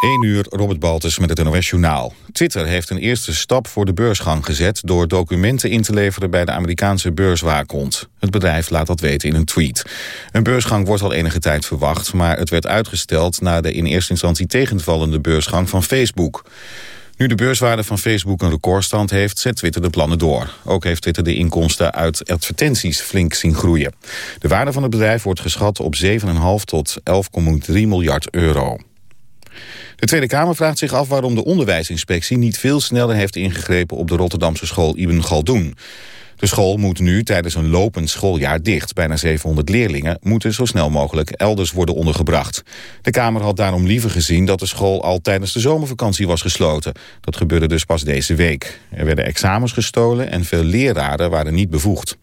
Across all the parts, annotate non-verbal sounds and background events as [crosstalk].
1 uur, Robert Baltus met het NOS Journaal. Twitter heeft een eerste stap voor de beursgang gezet... door documenten in te leveren bij de Amerikaanse beurswaakhond. Het bedrijf laat dat weten in een tweet. Een beursgang wordt al enige tijd verwacht... maar het werd uitgesteld na de in eerste instantie tegenvallende beursgang van Facebook. Nu de beurswaarde van Facebook een recordstand heeft, zet Twitter de plannen door. Ook heeft Twitter de inkomsten uit advertenties flink zien groeien. De waarde van het bedrijf wordt geschat op 7,5 tot 11,3 miljard euro. De Tweede Kamer vraagt zich af waarom de onderwijsinspectie niet veel sneller heeft ingegrepen op de Rotterdamse school Ibn Galdoen. De school moet nu tijdens een lopend schooljaar dicht. Bijna 700 leerlingen moeten zo snel mogelijk elders worden ondergebracht. De Kamer had daarom liever gezien dat de school al tijdens de zomervakantie was gesloten. Dat gebeurde dus pas deze week. Er werden examens gestolen en veel leraren waren niet bevoegd.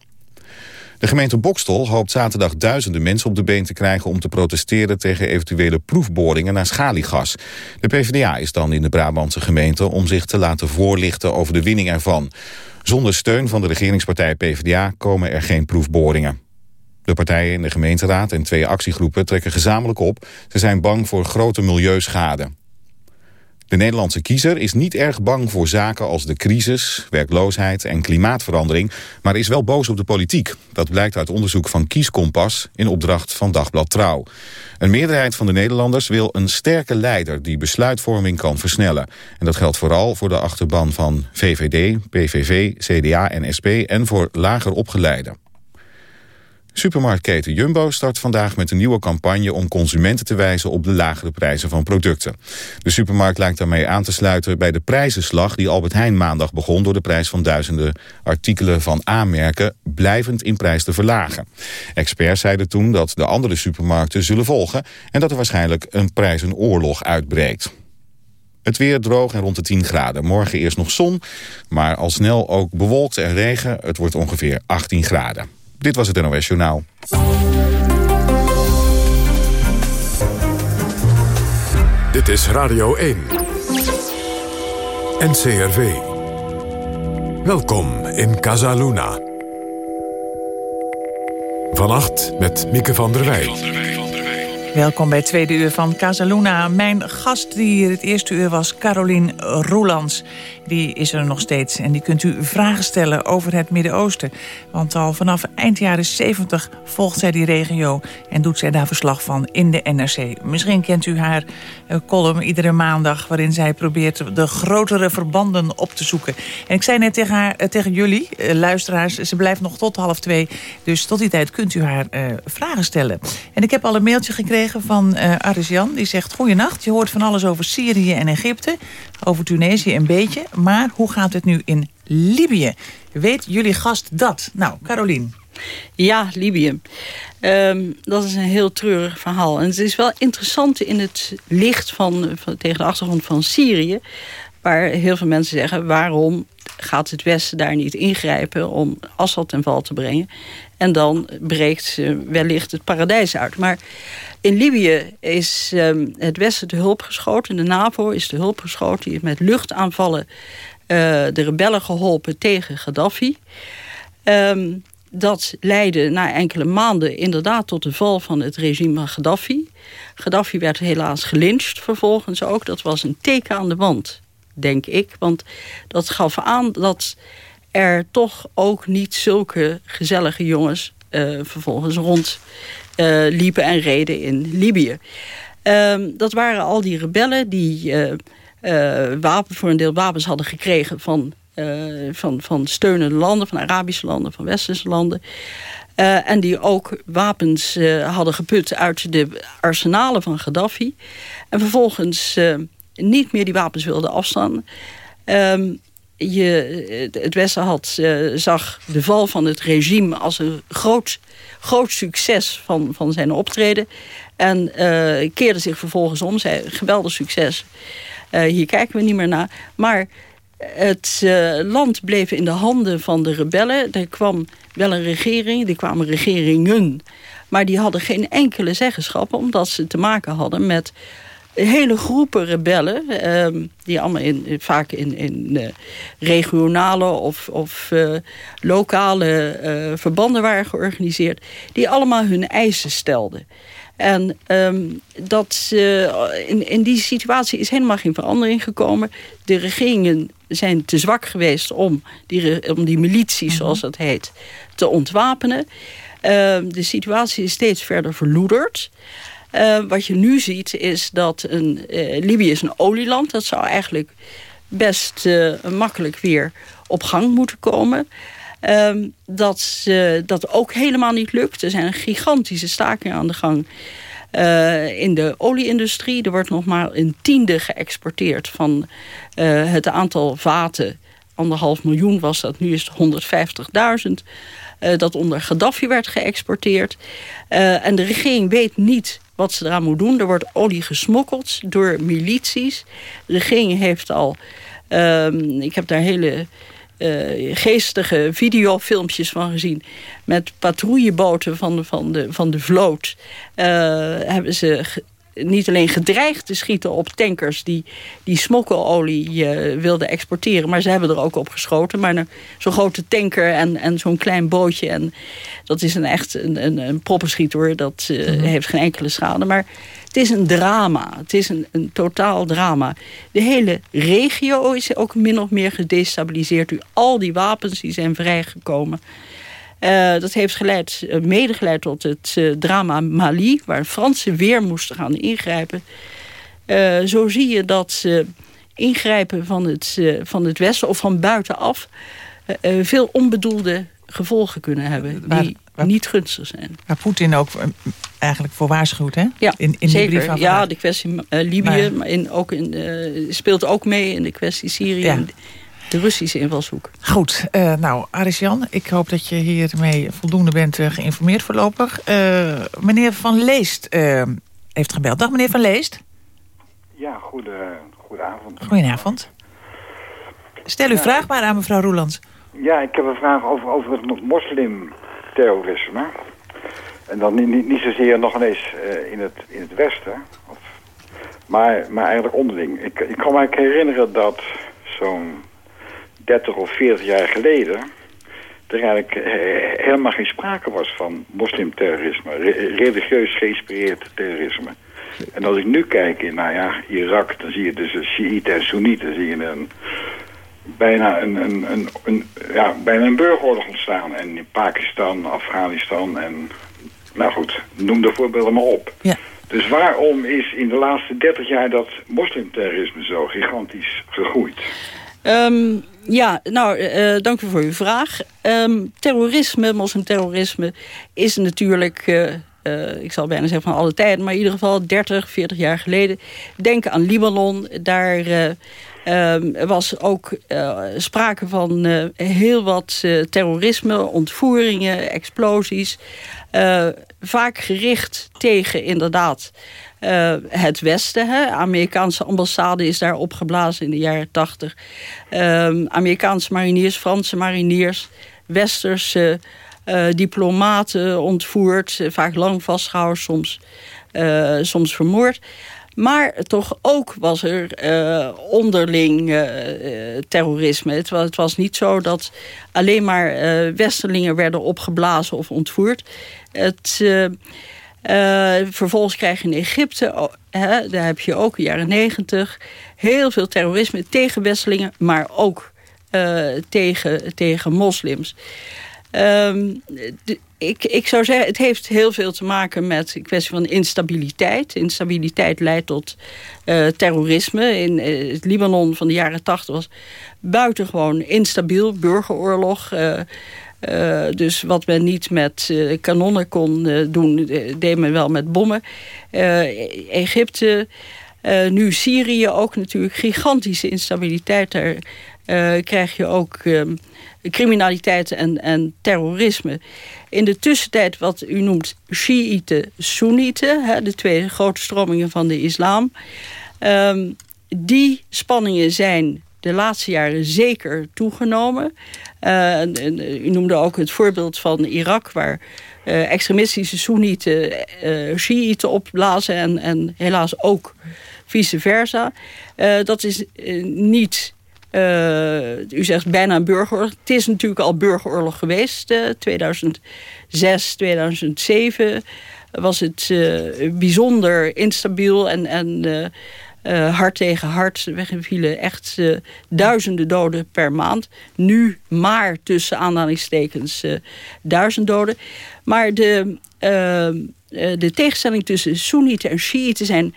De gemeente Bokstol hoopt zaterdag duizenden mensen op de been te krijgen... om te protesteren tegen eventuele proefboringen naar schaliegas. De PvdA is dan in de Brabantse gemeente om zich te laten voorlichten over de winning ervan. Zonder steun van de regeringspartij PvdA komen er geen proefboringen. De partijen in de gemeenteraad en twee actiegroepen trekken gezamenlijk op. Ze zijn bang voor grote milieuschade. De Nederlandse kiezer is niet erg bang voor zaken als de crisis, werkloosheid en klimaatverandering, maar is wel boos op de politiek. Dat blijkt uit onderzoek van Kieskompas in opdracht van Dagblad Trouw. Een meerderheid van de Nederlanders wil een sterke leider die besluitvorming kan versnellen. En dat geldt vooral voor de achterban van VVD, PVV, CDA en SP en voor lager opgeleiden. Supermarktketen Jumbo start vandaag met een nieuwe campagne om consumenten te wijzen op de lagere prijzen van producten. De supermarkt lijkt daarmee aan te sluiten bij de prijzenslag die Albert Heijn maandag begon door de prijs van duizenden artikelen van aanmerken blijvend in prijs te verlagen. Experts zeiden toen dat de andere supermarkten zullen volgen en dat er waarschijnlijk een prijzenoorlog uitbreekt. Het weer droog en rond de 10 graden. Morgen eerst nog zon, maar al snel ook bewolkt en regen. Het wordt ongeveer 18 graden. Dit was het NOS Journaal. Dit is Radio 1. NCRV. Welkom in Casaluna. Vannacht met Mieke van der Wij. Welkom bij het tweede uur van Casaluna. Mijn gast die hier het eerste uur was, Caroline Roelands. Die is er nog steeds en die kunt u vragen stellen over het Midden-Oosten. Want al vanaf eind jaren 70 volgt zij die regio... en doet zij daar verslag van in de NRC. Misschien kent u haar uh, column iedere maandag... waarin zij probeert de grotere verbanden op te zoeken. En ik zei net tegen, haar, uh, tegen jullie, uh, luisteraars... ze blijft nog tot half twee, dus tot die tijd kunt u haar vragen stellen. En ik heb al een mailtje gekregen van uh, Aris-Jan. Die zegt, goeienacht, je hoort van alles over Syrië en Egypte. Over Tunesië een beetje. Maar hoe gaat het nu in Libië? Weet jullie gast dat? Nou, Carolien. Ja, Libië. Um, dat is een heel treurig verhaal. En het is wel interessant in het licht van, tegen de achtergrond van Syrië... waar heel veel mensen zeggen... waarom gaat het Westen daar niet ingrijpen om Assad ten val te brengen? En dan breekt wellicht het paradijs uit. Maar in Libië is um, het Westen de hulp geschoten. De NAVO is de hulp geschoten. Die heeft met luchtaanvallen uh, de rebellen geholpen tegen Gaddafi. Um, dat leidde na enkele maanden inderdaad tot de val van het regime van Gaddafi. Gaddafi werd helaas gelyncht vervolgens ook. Dat was een teken aan de wand, denk ik. Want dat gaf aan dat er toch ook niet zulke gezellige jongens... Uh, vervolgens rond uh, liepen en reden in Libië. Um, dat waren al die rebellen die uh, wapen, voor een deel wapens hadden gekregen van, van, van steunende landen, van Arabische landen, van Westerse landen. en die ook wapens hadden geput uit de arsenalen van Gaddafi. En vervolgens niet meer die wapens wilden afstaan. Um, je, het Westen had, uh, zag de val van het regime als een groot, groot succes van, van zijn optreden. En uh, keerde zich vervolgens om, zei geweldig succes. Uh, hier kijken we niet meer naar. Maar het land bleef in de handen van de rebellen. Er kwam wel een regering, er kwamen regeringen. Maar die hadden geen enkele zeggenschap... omdat ze te maken hadden met hele groepen rebellen... Um, die allemaal in, vaak in, in uh, regionale of, of uh, lokale uh, verbanden waren georganiseerd... die allemaal hun eisen stelden. En ehm, dat, in, in die situatie is helemaal geen verandering gekomen. De regeringen zijn te zwak geweest om die, om die milities, mhm. zoals dat heet, te ontwapenen. Ehm, de situatie is steeds verder verloederd. Uh, wat je nu ziet is dat een, uh, Libië is een olieland. Dat zou eigenlijk best uh, makkelijk weer op gang moeten komen. Ehm, dat dat ook helemaal niet lukt. Er zijn gigantische stakingen aan de gang in de olieindustrie. Er wordt nog maar een tiende geëxporteerd van het aantal vaten. Anderhalf miljoen was dat, nu is het 150.000. dat onder Gaddafi werd geëxporteerd. en de regering weet niet wat ze eraan moet doen. Er wordt olie gesmokkeld door milities. De regering heeft al... Um, ik heb daar hele uh, geestige videofilmpjes van gezien... met patrouilleboten van, van, de, van de vloot... Uh, hebben ze niet alleen gedreigd te schieten op tankers die, die smokkelolie uh, wilden exporteren. Maar ze hebben er ook op geschoten. Maar zo'n grote tanker en, en zo'n klein bootje. En dat is een echt een, een, een proppenschieter. Dat uh, heeft geen enkele schade. Maar het is een drama. Het is een, een totaal drama. De hele regio is ook min of meer gedestabiliseerd. U, al die wapens die zijn vrijgekomen. Uh, dat heeft geleid, uh, medegeleid tot het uh, drama Mali... waar Fransen weer moesten gaan ingrijpen. zo zie je dat ingrijpen van het, van het Westen of van buitenaf... veel onbedoelde gevolgen kunnen hebben... die niet gunstig zijn. Waar Poetin ook eigenlijk voor waarschuwt, hè? Ja, in, in zeker. ja, de kwestie Libië maar, in, ook in, speelt ook mee in de kwestie Syrië... Ja de Russische invalshoek. Goed, uh, nou Aris-Jan, ik hoop dat je hiermee voldoende bent uh, geïnformeerd voorlopig. Uh, meneer Van Leest heeft gebeld. Dag meneer Van Leest. Ja, goede, goedenavond. Goedenavond. Stel uw ja, vraag maar aan mevrouw Roelands. Ja, ik heb een vraag over, over het moslimterrorisme. En dan niet, niet, niet zozeer nog eens in, het, in het Westen. Of, maar, maar eigenlijk onderling. Ik, ik kan me herinneren dat zo'n 30 of 40 jaar geleden er eigenlijk eh, helemaal geen sprake was van moslimterrorisme, religieus geïnspireerd terrorisme. En als ik nu kijk in nou ja, Irak, dan zie je dus Shiiten en Soenieten, zie je een, bijna, een, een, een, een, ja, bijna een burgeroorlog ontstaan. En in Pakistan, Afghanistan en, nou goed, noem de voorbeelden maar op. Ja. Dus waarom is in de laatste 30 jaar dat moslimterrorisme zo gigantisch gegroeid? Um, ja, nou, uh, dank u voor uw vraag. Um, terrorisme, moslimterrorisme, is natuurlijk... Uh, ik zal bijna zeggen van alle tijden, maar in ieder geval 30, 40 jaar geleden. Denk aan Libanon, daar um, was ook sprake van heel wat terrorisme, ontvoeringen, explosies. vaak gericht tegen inderdaad uh, het Westen. Hè. Amerikaanse ambassade is daar opgeblazen in de jaren tachtig. Um, Amerikaanse mariniers, Franse mariniers, Westerse uh, diplomaten ontvoerd. Vaak lang vastgehouden, soms, uh, soms vermoord. Maar toch ook was er uh, onderling uh, terrorisme. Het was, het was, niet zo dat alleen maar uh, Westerlingen werden opgeblazen of ontvoerd. Het, uh, vervolgens krijg je in Egypte, hè, daar heb je ook de jaren negentig... heel veel terrorisme tegen Westelingen, maar ook uh, tegen, tegen moslims. De, ik, ik zou zeggen, het heeft heel veel te maken met een kwestie van instabiliteit. Instabiliteit leidt tot uh, terrorisme. In het Libanon van de jaren tachtig was buitengewoon instabiel, burgeroorlog... dus wat men niet met uh, kanonnen kon uh, doen, deed men wel met bommen. Egypte, nu Syrië ook natuurlijk gigantische instabiliteit. Daar krijg je ook ehm, criminaliteit en, en terrorisme. In de tussentijd wat u noemt Shiiten, Soenieten, de twee grote stromingen van de islam. Um, die spanningen zijn de laatste jaren zeker toegenomen. Uh, u noemde ook het voorbeeld van Irak... waar uh, extremistische Soenieten uh, Shiiten opblazen... En, en helaas ook vice versa. dat is niet... u zegt bijna een burgeroorlog. Het is natuurlijk al burgeroorlog geweest. 2006, 2007... was het bijzonder instabiel en, en hard tegen hard. Er vielen echt duizenden doden per maand. Nu maar tussen aanhalingstekens duizend doden. Maar de, de tegenstelling tussen Soenieten en Shiiten zijn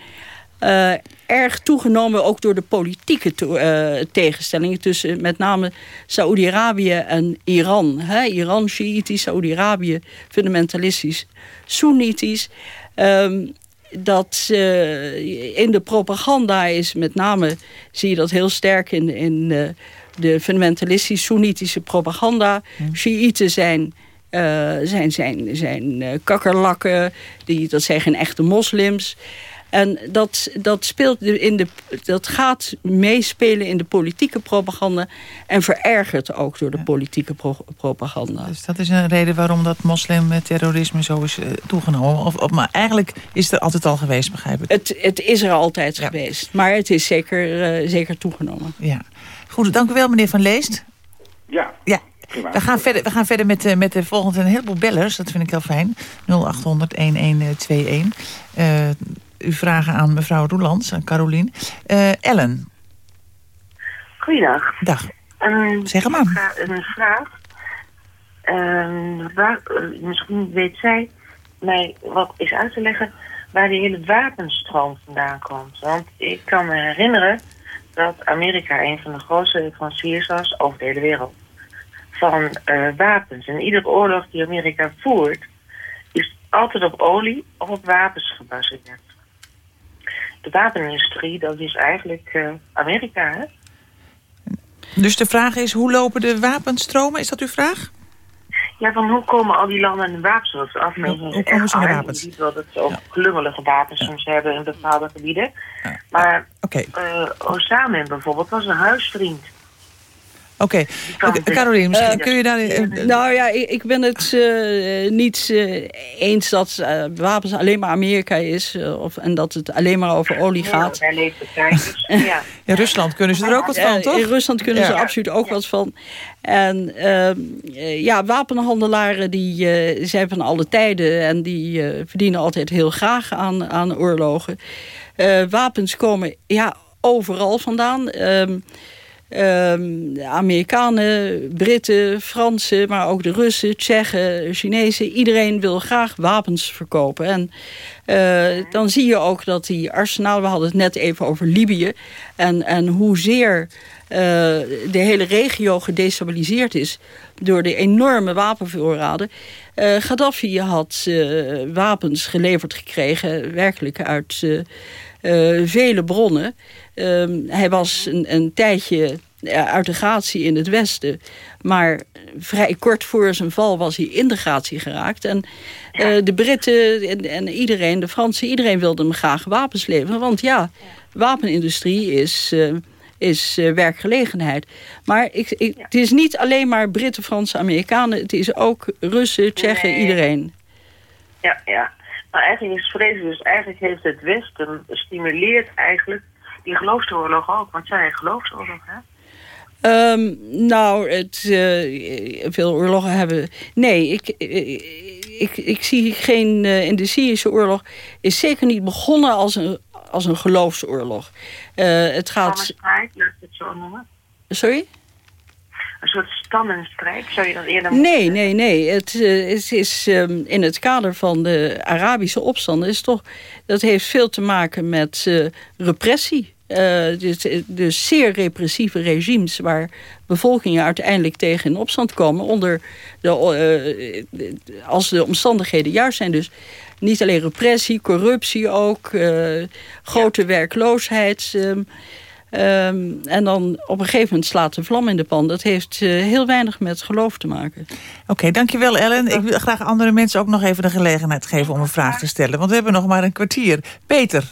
uh, erg toegenomen ook door de politieke uh, tegenstellingen tussen met name Saoedi-Arabië en Iran. Iran, Shiïtisch, Saoedi-Arabië, fundamentalistisch, Soenitisch. Um, dat uh, in de propaganda is met name, zie je dat heel sterk in, in de fundamentalistisch Soenitische propaganda. Hmm. Shiiten zijn uh, zijn, zijn, zijn uh, kakkerlakken, die, dat zijn geen echte moslims. En dat, dat, speelt in de, dat gaat meespelen in de politieke propaganda... en verergert ook door de politieke propaganda. Dus dat is een reden waarom dat moslimterrorisme zo is uh, toegenomen. Of, of, maar eigenlijk is het er altijd al geweest, begrijp ik. Het, het is er altijd geweest, maar het is zeker, uh, zeker toegenomen. Ja. Goed, dank u wel meneer Van Leest. Ja. Ja, we gaan verder, we gaan verder met, uh, met de volgende een heleboel bellers. Dat vind ik heel fijn. 0800-1121. Uh, u vragen aan mevrouw Roelands, aan Carolien. Uh, Ellen. Goeiedag. Dag. Um, zeg maar. Een vraag. Waar, uh, misschien weet zij mij wat is uit te leggen waar die hele wapenstroom vandaan komt. Want ik kan me herinneren dat Amerika een van de grootste leveranciers was over de hele wereld van uh, wapens. En iedere oorlog die Amerika voert is altijd op olie of op wapens gebaseerd de wapenindustrie, dat is eigenlijk uh, Amerika, hè? Dus de vraag is, hoe lopen de wapenstromen? Is dat uw vraag? Ja, van hoe komen al die landen aan de wapens af? Hoe, hoe komen ze aan de wapens? Je ziet wel dat ze ook ja. klungelige wapens ja. soms hebben in bepaalde gebieden. Ja. Maar okay. uh, Osama bijvoorbeeld was een huisvriend. Oké, okay. Caroline, misschien uh, kun je daar... Uh, nou ja, ik, ik ben het uh, niet eens dat wapens alleen maar Amerika is... of, en dat het alleen maar over olie gaat. Ja, dus, [laughs] ja. In Rusland kunnen ze er ook wat van, toch? In Rusland kunnen ze absoluut ook wat van. En ehm, ja, wapenhandelaren die zijn van alle tijden... en die verdienen altijd heel graag aan, aan oorlogen. wapens komen ja, overal vandaan... Ehm, Um, Amerikanen, Britten, Fransen, maar ook de Russen, Tsjechen, Chinezen. Iedereen wil graag wapens verkopen. En uh, dan zie je ook dat die arsenaal, we hadden het net even over Libië. En, en hoezeer uh, de hele regio gedestabiliseerd is door de enorme wapenvoorraden. Uh, Gaddafi had wapens geleverd gekregen, werkelijk uit vele bronnen. Um, hij was een, een tijdje uit de gratie in het westen. Maar vrij kort voor zijn val was hij in de gratie geraakt. En uh, de Britten en, en, iedereen, de Fransen, iedereen wilde hem graag wapens leveren. Want ja, wapenindustrie is, uh, is uh, werkgelegenheid. Maar ik, ik, het is niet alleen maar Britten, Fransen, Amerikanen. Het is ook Russen, Tsjechen, nee. iedereen. Ja, ja. Maar eigenlijk is vreselijk. Dus eigenlijk heeft het Westen stimuleert eigenlijk die geloofsoorlog ook. Want zij geloofsoorlog, hè? Um, nou, het, uh, veel oorlogen hebben... Nee, ik, ik, ik zie geen... Uh, in de Syrische oorlog is zeker niet begonnen als een, als een geloofsoorlog. Uh, het gaat... Laat het zo noemen. Sorry? Een soort stammenstrijd, zou je dat eerder... Nee, nee, nee. Het, het is um, in het kader van de Arabische opstanden... Is toch, dat heeft veel te maken met repressie. Uh, dus, dus, zeer repressieve regimes waar bevolkingen uiteindelijk tegen in opstand komen onder de, uh, als de omstandigheden juist zijn. Dus niet alleen repressie, corruptie ook, uh, grote ja. werkloosheid. Um, um, en dan op een gegeven moment slaat de vlam in de pan. Dat heeft heel weinig met geloof te maken. Oké, okay, dankjewel Ellen. Ik wil graag andere mensen ook nog even de gelegenheid geven om een vraag te stellen. Want we hebben nog maar een kwartier. Peter.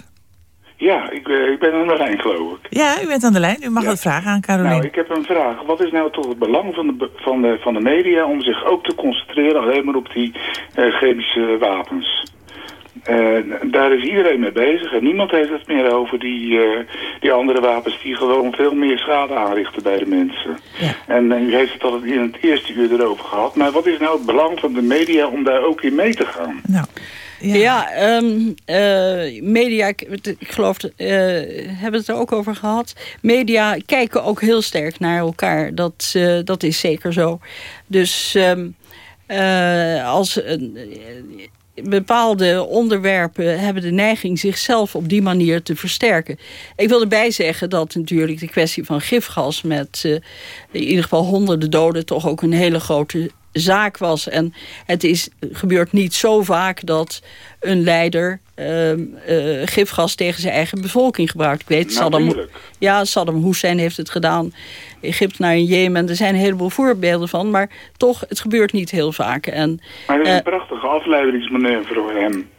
Ja, ik, uh, ik ben aan de lijn, geloof ik. Ja, u bent aan de lijn. U mag ja. wat vragen aan Caroline. Nou, ik heb een vraag. Wat is nou toch het belang van de, van de, van de media... om zich ook te concentreren alleen maar op die uh, chemische wapens? Uh, daar is iedereen mee bezig en niemand heeft het meer over die, die andere wapens... die gewoon veel meer schade aanrichten bij de mensen. Ja. En u heeft het al in het eerste uur erover gehad. Maar wat is nou het belang van de media om daar ook in mee te gaan? Nou... Ja, ehm, eh, media, ik, ik geloof, uh, hebben het er ook over gehad. Media kijken ook heel sterk naar elkaar. Dat, uh, dat is zeker zo. Dus um, als bepaalde onderwerpen hebben de neiging zichzelf op die manier te versterken. Ik wil erbij zeggen dat natuurlijk de kwestie van gifgas met in ieder geval honderden doden toch ook een hele grote zaak was. En het is, gebeurt niet zo vaak dat een leider uh, uh, gifgas tegen zijn eigen bevolking gebruikt. Ik weet, Saddam, ja, Saddam Hussein heeft het gedaan. Egypte naar Jemen. Er zijn een heleboel voorbeelden van. Maar toch, het gebeurt niet heel vaak. En, maar het is een prachtige afleideringsmanoeuvre voor hem.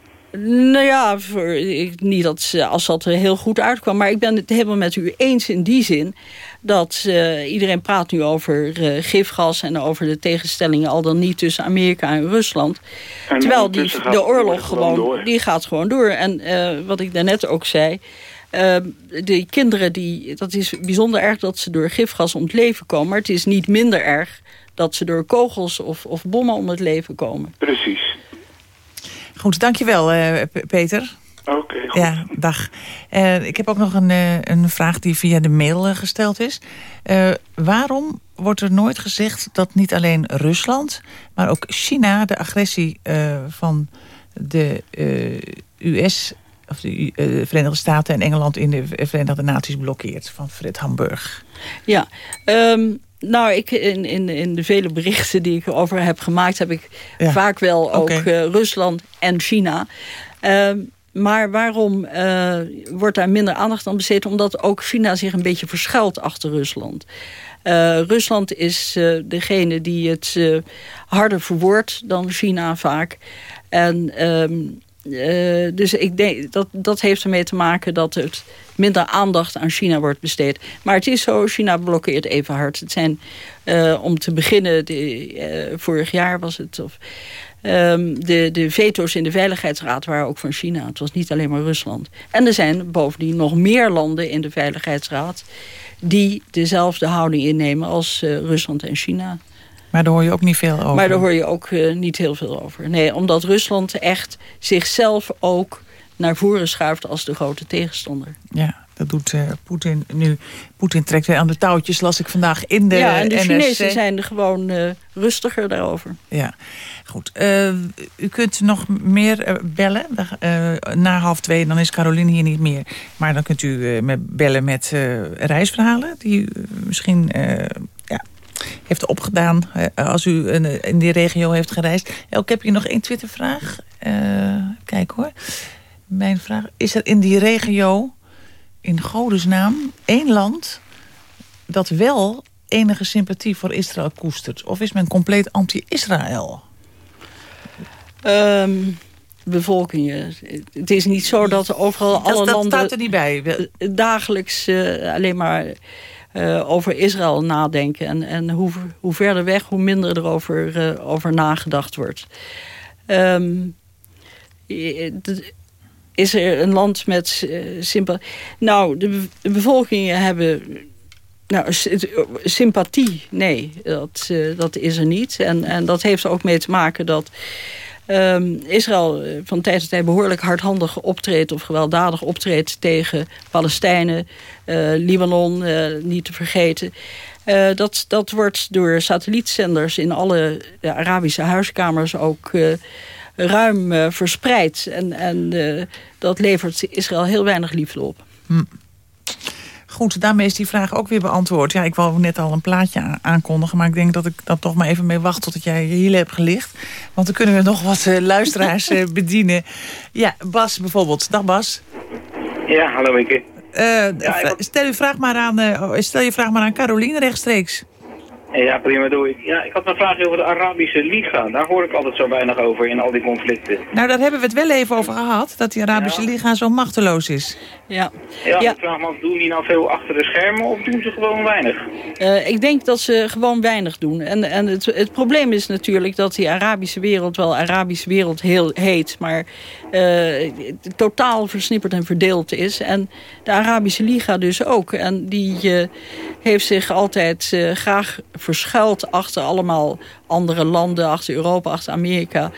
Nou ja, voor, ik, niet dat als dat er heel goed uitkwam. Maar ik ben het helemaal met u eens in die zin dat uh, iedereen praat nu over uh, gifgas en over de tegenstellingen al dan niet tussen Amerika en Rusland. En Terwijl die, de oorlog gewoon, gewoon die gaat gewoon door. En uh, wat ik daarnet ook zei, de kinderen, die, dat is bijzonder erg dat ze door gifgas om het leven komen. Maar het is niet minder erg dat ze door kogels of, of bommen om het leven komen. Precies. Goed, dankjewel Peter. Oké, Ja, dag. Uh, ik heb ook nog een, uh, een vraag die via de mail uh, gesteld is. waarom wordt er nooit gezegd dat niet alleen Rusland... maar ook China de agressie van de US... of de Verenigde Staten en Engeland in de Verenigde Naties blokkeert... van Fred Hamburg? Ja, um... Nou, ik, in, in, in de vele berichten die ik erover heb gemaakt... heb ik ja. vaak wel ook okay. Rusland en China... Uh, maar waarom uh, wordt daar minder aandacht aan besteed? Omdat ook China zich een beetje verschuilt achter Rusland. Uh, Rusland is uh, degene die het harder verwoordt dan China vaak. En um, dus ik denk dat dat heeft ermee te maken dat het minder aandacht aan China wordt besteed. Maar het is zo, China blokkeert even hard. Het zijn, om te beginnen, vorig jaar was het... Of, Um, de, de veto's in de Veiligheidsraad waren ook van China. Het was niet alleen maar Rusland. En er zijn bovendien nog meer landen in de Veiligheidsraad... die dezelfde houding innemen als uh, Rusland en China. Maar daar hoor je ook niet veel over. Maar daar hoor je ook uh, niet heel veel over. Nee, omdat Rusland echt zichzelf ook naar voren schuift als de grote tegenstander. Ja, dat doet uh, Poetin nu. Poetin trekt weer aan de touwtjes, las ik vandaag in de Ja, en de NRC. Chinezen zijn er gewoon uh, rustiger daarover. Ja, goed. Uh, u kunt nog meer bellen. na half twee, dan is Caroline hier niet meer. Maar dan kunt u me bellen met reisverhalen... die u misschien ja, heeft opgedaan als u in die regio heeft gereisd. Ook heb je nog één Twittervraag. kijk hoor. Mijn vraag, is er in die regio in godesnaam één land dat wel enige sympathie voor Israël koestert? Of is men compleet anti-Israël? Um, bevolkingen. Het is niet zo dat overal dat, alle dat landen... staat er niet bij. Dagelijks uh, alleen maar uh, over Israël nadenken. En, en hoe, hoe verder weg, hoe minder er over, uh, over nagedacht wordt. Um, is er een land met uh, sympathie... Nou, de, bevolkingen hebben... Nou, sympathie, nee, dat, uh, dat is er niet. En, en dat heeft er ook mee te maken dat... Um, Israël van tijd tot tijd behoorlijk hardhandig optreedt... of gewelddadig optreedt tegen Palestijnen, Libanon, niet te vergeten... Dat, dat wordt door satellietzenders in alle Arabische huiskamers ook ruim uh, verspreid. En, en dat levert Israël heel weinig liefde op. Hm. Goed, daarmee is die vraag ook weer beantwoord. Ja, ik wou net al een plaatje aankondigen... maar ik denk dat ik dan toch maar even mee wacht tot jij hier hebt gelicht. Want dan kunnen we nog wat uh, luisteraars uh, [laughs] bedienen. Ja, Bas bijvoorbeeld. Dag Bas. Ja, hallo Mieke. Uh, ja, stel, je vraag maar aan, stel je vraag maar aan Caroline rechtstreeks. Ja, prima doe ik. Ja, ik had een vraag over de Arabische Liga. Daar hoor ik altijd zo weinig over in al die conflicten. Nou, daar hebben we het wel even over gehad. Dat die Arabische ja. Liga zo machteloos is. Ja. Ja, ja. ik vraag me af, doen die nou veel achter de schermen of doen ze gewoon weinig? Uh, ik denk dat ze gewoon weinig doen. En, en het, het probleem is natuurlijk dat die Arabische wereld wel Arabische wereld heel heet. Maar uh, totaal versnipperd en verdeeld is. En de Arabische Liga dus ook. En die uh, heeft zich altijd graag verschuilt achter allemaal andere landen, achter Europa, achter Amerika,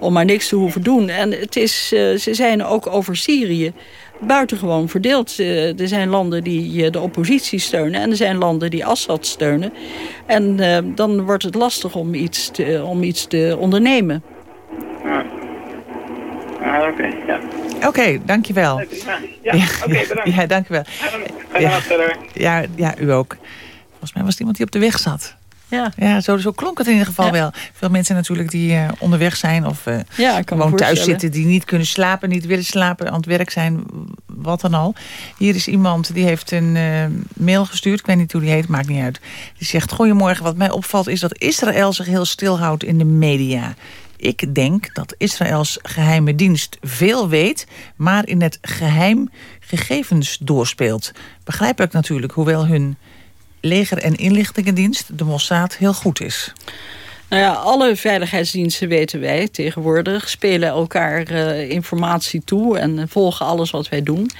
om maar niks te hoeven doen. En het is, ze zijn ook over Syrië buitengewoon verdeeld. Er zijn landen die de oppositie steunen en er zijn landen die Assad steunen. En dan wordt het lastig om iets te, om iets te ondernemen. Ah, oké, ja. Oké, okay, dankjewel. Ja, ja, ja. oké, okay, bedankt. Ja, dankjewel. Ja. Ja, ja, u ook. Volgens mij was het iemand die op de weg zat. Ja, ja zo, zo klonk het in ieder geval ja. wel. Veel mensen natuurlijk die uh, onderweg zijn of uh, ja, gewoon thuis zitten... die niet kunnen slapen, niet willen slapen, aan het werk zijn, wat dan al. Hier is iemand die heeft een uh, mail gestuurd, ik weet niet hoe die heet, maakt niet uit. Die zegt, goedemorgen, wat mij opvalt is dat Israël zich heel stilhoudt in de media. Ik denk dat Israëls geheime dienst veel weet... maar in het geheim gegevens doorspeelt. Begrijpelijk natuurlijk, hoewel hun leger- en inlichtingendienst, de Mossad, heel goed is. Nou ja, alle veiligheidsdiensten weten wij tegenwoordig... spelen elkaar uh, informatie toe en volgen alles wat wij doen.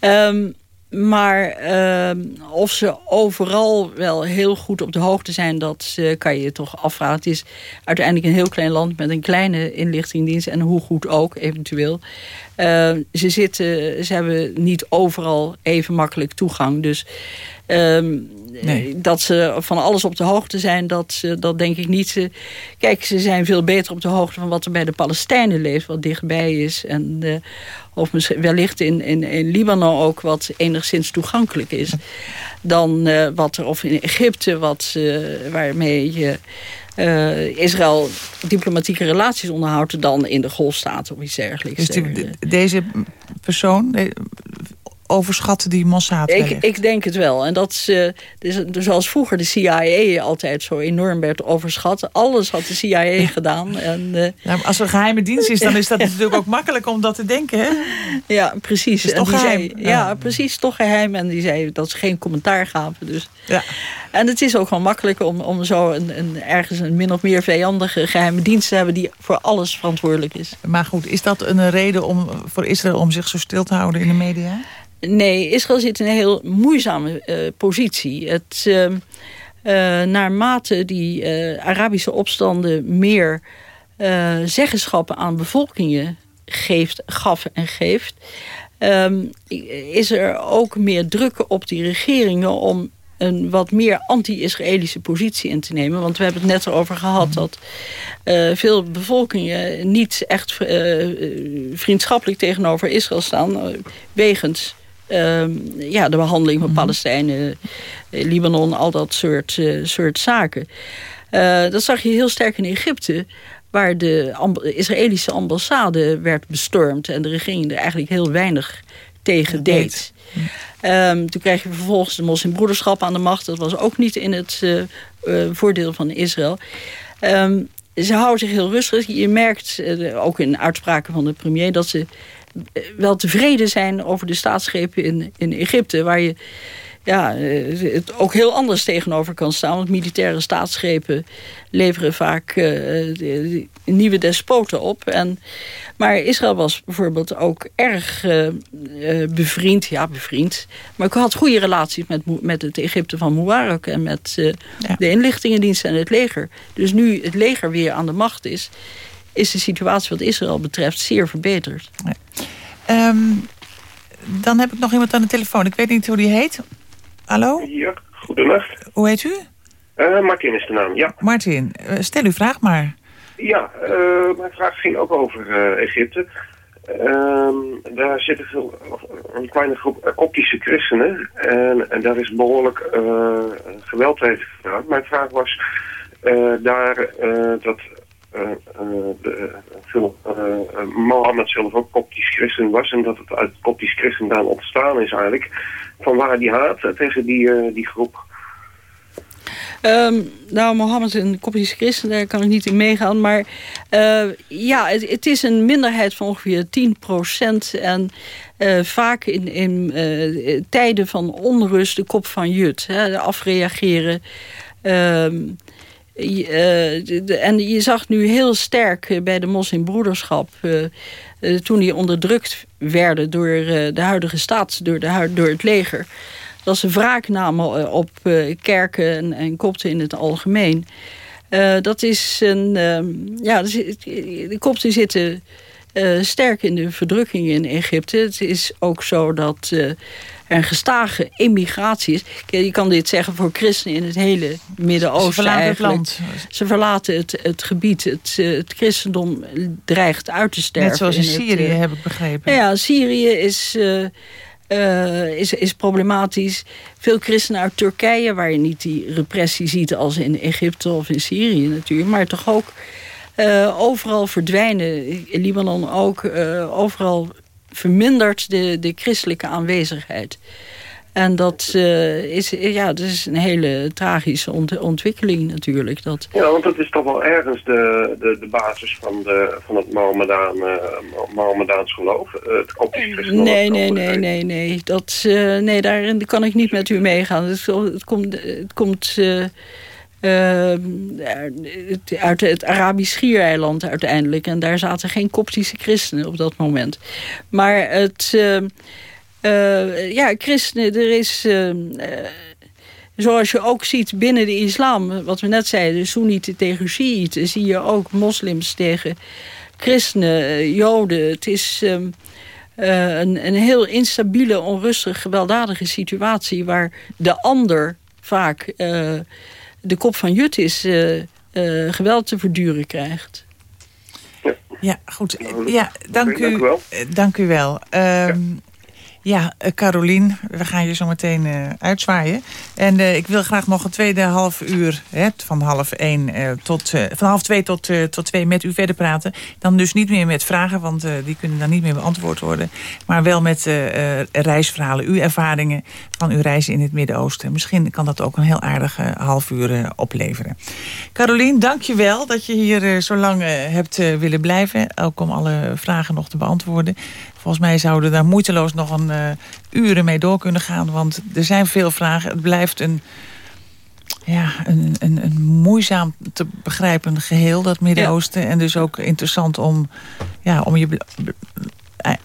Um, maar uh, of ze overal wel heel goed op de hoogte zijn... dat uh, kan je toch afvragen. Het is uiteindelijk een heel klein land met een kleine inlichtingendienst... en hoe goed ook, eventueel. Uh, ze, zitten, ze hebben niet overal even makkelijk toegang. Dus um, nee. dat ze van alles op de hoogte zijn, dat, dat denk ik niet. Kijk, ze zijn veel beter op de hoogte van wat er bij de Palestijnen leeft... wat dichtbij is en uh, of misschien wellicht in, in, in Libanon ook wat enigszins toegankelijk is. Dan uh, wat er, of in Egypte, wat, uh, waarmee je uh, Israël diplomatieke relaties onderhoudt... dan in de golfstaten of iets dergelijks. Dus die, deze persoon, overschatten die Mossad ik, ik denk het wel. En dat is, uh, dus, zoals vroeger de CIA altijd zo enorm werd overschat. Alles had de CIA ja. [laughs] gedaan. En, uh, nou, als er een geheime dienst is, dan is dat [laughs] natuurlijk ook makkelijk om dat te denken. Hè? Ja, precies. Is toch en die geheim? Zei, ja. ja, precies, toch geheim. En die zei dat ze geen commentaar gaven. Dus. Ja. En het is ook gewoon makkelijk om, om zo een, een, ergens een min of meer vijandige geheime dienst te hebben... die voor alles verantwoordelijk is. Maar goed, is dat een reden om, voor Israël om zich zo stil te houden in de media? Nee, Israël zit in een heel moeizame uh, positie. Het, uh, naarmate die Arabische opstanden meer zeggenschappen aan bevolkingen geeft, gaf en geeft... Um, is er ook meer druk op die regeringen om een wat meer anti-Israëlische positie in te nemen. Want we hebben het net erover gehad dat veel bevolkingen niet echt vriendschappelijk tegenover Israël staan. Wegens ja, de behandeling van Palestijnen, Libanon, al dat soort, soort zaken. dat zag je heel sterk in Egypte waar de Israëlische ambassade werd bestormd... en de regering er eigenlijk heel weinig tegen deed. Um, toen kreeg je vervolgens de moslimbroederschap aan de macht. Dat was ook niet in het uh, uh, voordeel van Israël. Um, ze houden zich heel rustig. Je merkt, uh, ook in uitspraken van de premier... dat ze wel tevreden zijn over de staatsgrepen in, in Egypte... waar je ja, het ook heel anders tegenover kan staan. Want militaire staatsgrepen leveren vaak uh, nieuwe despoten op. En, maar Israël was bijvoorbeeld ook erg uh, bevriend. Ja, bevriend. Maar ik had goede relaties met, met het Egypte van Mubarak... en met uh, ja. de inlichtingendiensten en het leger. Dus nu het leger weer aan de macht is... is de situatie wat Israël betreft zeer verbeterd. Ja. Um, dan heb ik nog iemand aan de telefoon. Ik weet niet hoe die heet. Hallo? Ja, goedenacht. Hoe heet u? Uh, Martin is de naam, ja. Martin, uh, stel uw vraag maar. Ja, uh, mijn vraag ging ook over Egypte. Ehm, daar zitten veel, een kleine groep koptische christenen. En, en daar is behoorlijk geweld tegen gedaan. Mijn vraag was daar dat de, veel, Mohammed zelf ook koptisch christen was. En dat het uit koptisch christendaan ontstaan is eigenlijk van waar die haat tegen die, die groep? Um, nou, Mohammed en Koptische christen, daar kan ik niet in meegaan. Maar ja, het, is een minderheid van ongeveer 10% En vaak in, in tijden van onrust de kop van jut. Hè, afreageren. Um, de, en je zag nu heel sterk bij de moslimbroederschap... toen die onderdrukt werden door de huidige staat, door, door het leger dat ze wraak namen op kerken en, en kopten in het algemeen. dat is een... Ehm, ja, de kopten zitten sterk in de verdrukking in Egypte. Het is ook zo dat een gestage immigratie is. Je kan dit zeggen voor christenen in het hele Midden-Oosten Ze verlaten het land. Ze verlaten het, het gebied. Het, eh, het christendom dreigt uit te sterven. Net zoals in, Syrië, eh, heb ik begrepen. Ja, Syrië is... Uh, is, is problematisch. Veel christenen uit Turkije, waar je niet die repressie ziet als in Egypte of in Syrië natuurlijk, maar toch ook uh, overal verdwijnen. In Libanon ook, uh, overal vermindert de, de christelijke aanwezigheid. En dat, uh, is, ja, dat is een hele tragische ontwikkeling natuurlijk. Dat... Ja, want dat is toch wel ergens de, de, de basis van, de, van het Mohammedaan, uh, Mohammedaans geloof. Uh, het Nee, nee, nee, nee, nee. Dat, nee, daarin kan ik niet met u meegaan. Het, het komt... Het komt uit het Arabisch Schiereiland uiteindelijk. En daar zaten geen koptische christenen op dat moment. Maar het... Uh, ja, christenen, er is... Zoals je ook ziet binnen de islam, wat we net zeiden, Soenieten tegen Shiiten, zie je ook moslims tegen christenen, joden. Het is uh, een, een heel instabiele, onrustige, gewelddadige situatie waar de ander vaak de kop van Jut is geweld te verduren krijgt. Ja, goed. Ja, dank u, dank u wel. Um, ja, uh, Carolien, we gaan je zo meteen uh, uitzwaaien. En uh, ik wil graag nog een tweede half uur, hè, van half één tot, van half twee tot, tot twee met u verder praten. Dan dus niet meer met vragen, want die kunnen dan niet meer beantwoord worden. Maar wel met reisverhalen, uw ervaringen van uw reizen in het Midden-Oosten. Misschien kan dat ook een heel aardige half uur opleveren. Carolien, dank je wel dat je hier zo lang hebt willen blijven. Ook om alle vragen nog te beantwoorden. Volgens mij zouden daar moeiteloos nog een uh, uren mee door kunnen gaan. Want er zijn veel vragen. Het blijft een, ja, een, een, een moeizaam te begrijpen geheel, dat Midden-Oosten. En dus ook interessant om, ja, om je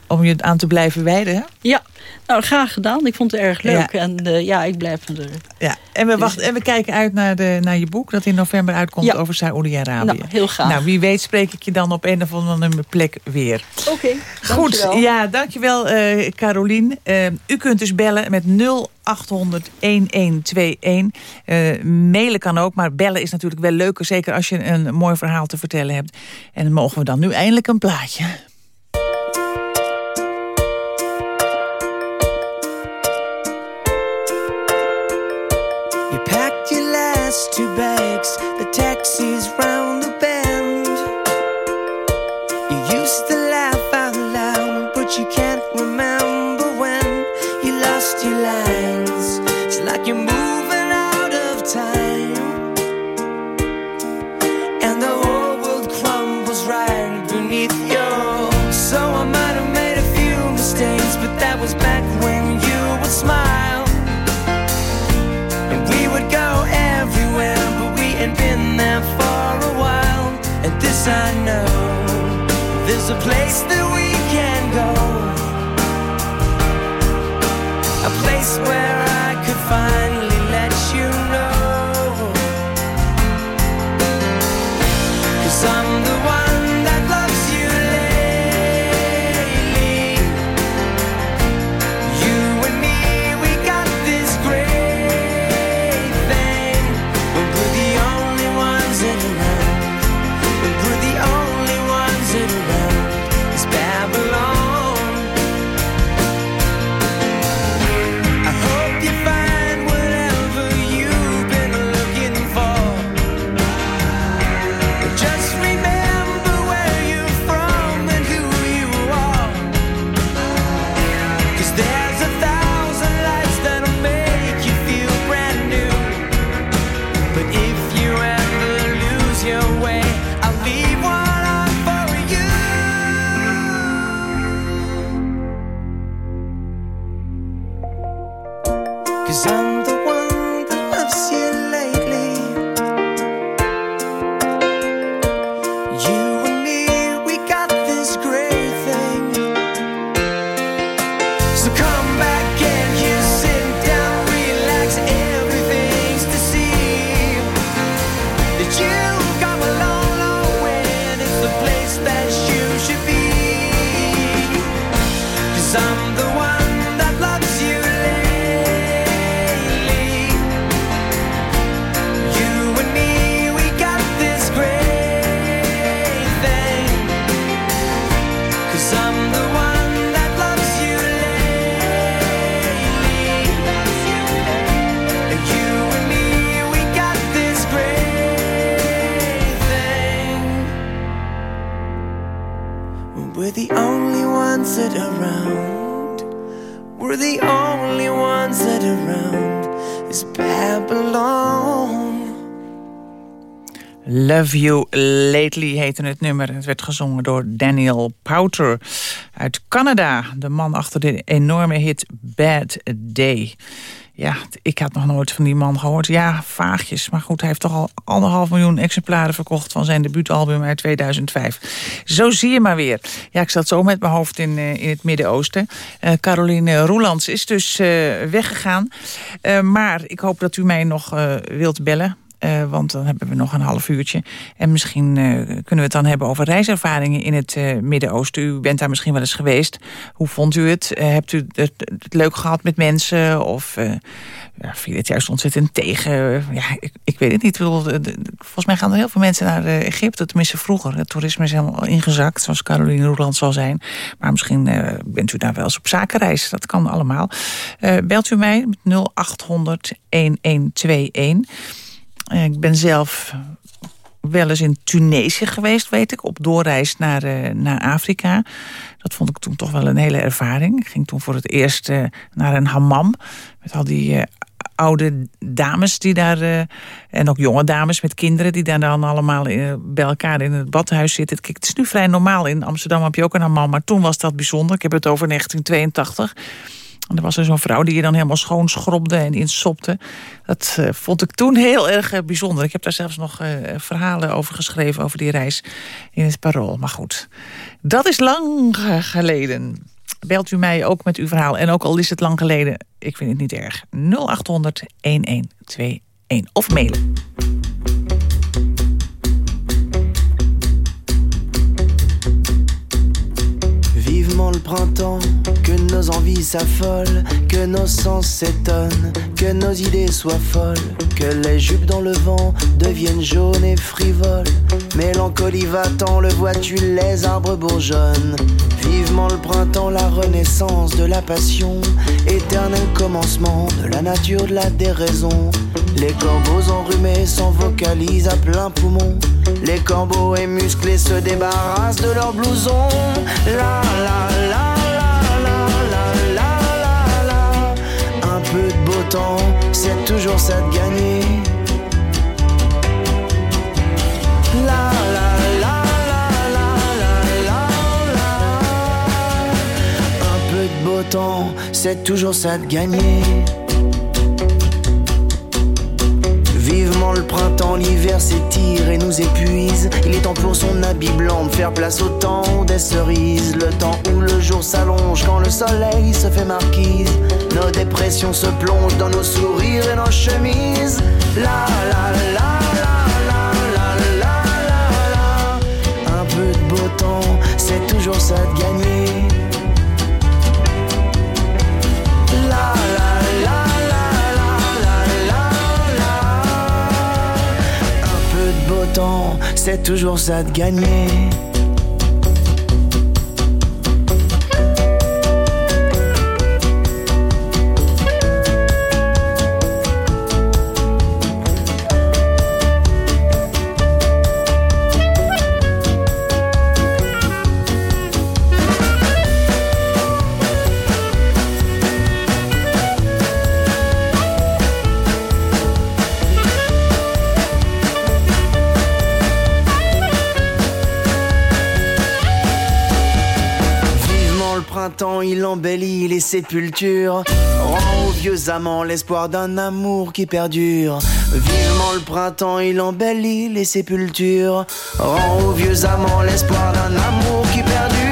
om je aan te blijven wijden. Hè? Ja, nou graag gedaan. Ik vond het erg leuk. En uh, ja, ik blijf er. Ja, en we, dus- wachten, en we kijken uit naar, de, naar je boek dat in november uitkomt over Saoedi-Arabië. Nou, heel graag. Nou, wie weet spreek ik je dan op een of andere plek weer. Oké, okay, Goed, dankjewel. ja, dankjewel uh, Carolien. Uh, u kunt dus bellen met 0800 1121. Uh, mailen kan ook, maar bellen is natuurlijk wel leuker. Zeker als je een mooi verhaal te vertellen hebt. En mogen we dan nu eindelijk een plaatje. too bad. I know, there's a place that we can go, a place where I could finally You Lately heette het nummer. Het werd gezongen door Daniel Powter uit Canada. De man achter de enorme hit Bad Day. Ja, ik had nog nooit van die man gehoord. Ja, vaagjes. Maar goed, hij heeft toch al anderhalf miljoen exemplaren verkocht... van zijn debuutalbum uit 2005. Zo zie je maar weer. Ja, ik zat zo met mijn hoofd in, uh, in het Midden-Oosten. Uh, Caroline Roelands is dus uh, weggegaan. maar ik hoop dat u mij nog wilt bellen... Uh, want dan hebben we nog een half uurtje. En misschien uh, kunnen we het dan hebben over reiservaringen in het uh, Midden-Oosten. U bent daar misschien wel eens geweest. Hoe vond u het? hebt u het, het, leuk gehad met mensen? Of ja, viel het juist ontzettend tegen? ja, ik, ik, weet het niet. Volgens mij gaan er heel veel mensen naar Egypte. Tenminste vroeger. Het toerisme is helemaal ingezakt. Zoals Caroline Roeland zal zijn. Maar misschien bent u daar wel eens op zakenreis. Dat kan allemaal. belt u mij met 0800 1121. Ik ben zelf wel eens in Tunesië geweest, weet ik. Op doorreis naar, uh, naar Afrika. Dat vond ik toen toch wel een hele ervaring. Ik ging toen voor het eerst uh, naar een hammam. Met al die oude dames die daar... en ook jonge dames met kinderen... die daar dan allemaal bij elkaar in het badhuis zitten. Het is nu vrij normaal. In Amsterdam heb je ook een hammam. Maar toen was dat bijzonder. Ik heb het over 1982... En er was er zo'n vrouw die je dan helemaal schoon schrobde en insopte. Dat uh, vond ik toen heel erg uh, bijzonder. Ik heb daar zelfs nog uh, verhalen over geschreven, over die reis in het Parool. Maar goed, dat is lang geleden. Belt u mij ook met uw verhaal. En ook al is het lang geleden, ik vind het niet erg. 0800 1121 of mailen. Vivement le printemps nos envies s'affolent, que nos sens s'étonnent, que nos idées soient folles, que les jupes dans le vent deviennent jaunes et frivoles. Mélancolie va-t'en, le vois-tu, les arbres bourgeonnent. Vivement le printemps, la renaissance de la passion, éternel commencement de la nature de la déraison. Les corbeaux enrhumés s'en vocalisent à plein poumon. Les corbeaux et musclés se débarrassent de leurs blousons. La la la. C'est toujours ça de gagner. La la la la la la la la. Un peu de beau temps, c'est toujours ça de gagner. Le printemps, l'hiver s'étire et nous épuise. Il est temps pour son habit blanc de faire place au temps des cerises. Le temps où le jour s'allonge quand le soleil se fait marquise. Nos dépressions se plongent dans nos sourires et nos chemises. La la la la la la la la. Un peu de beau temps, c'est toujours ça de gagner. C'est toujours ça de gagner. Embellit les sépultures, rend aux vieux amants l'espoir d'un amour qui perdure. Vivement le printemps, il embellit les sépultures, rend aux vieux amants l'espoir d'un amour qui perdure.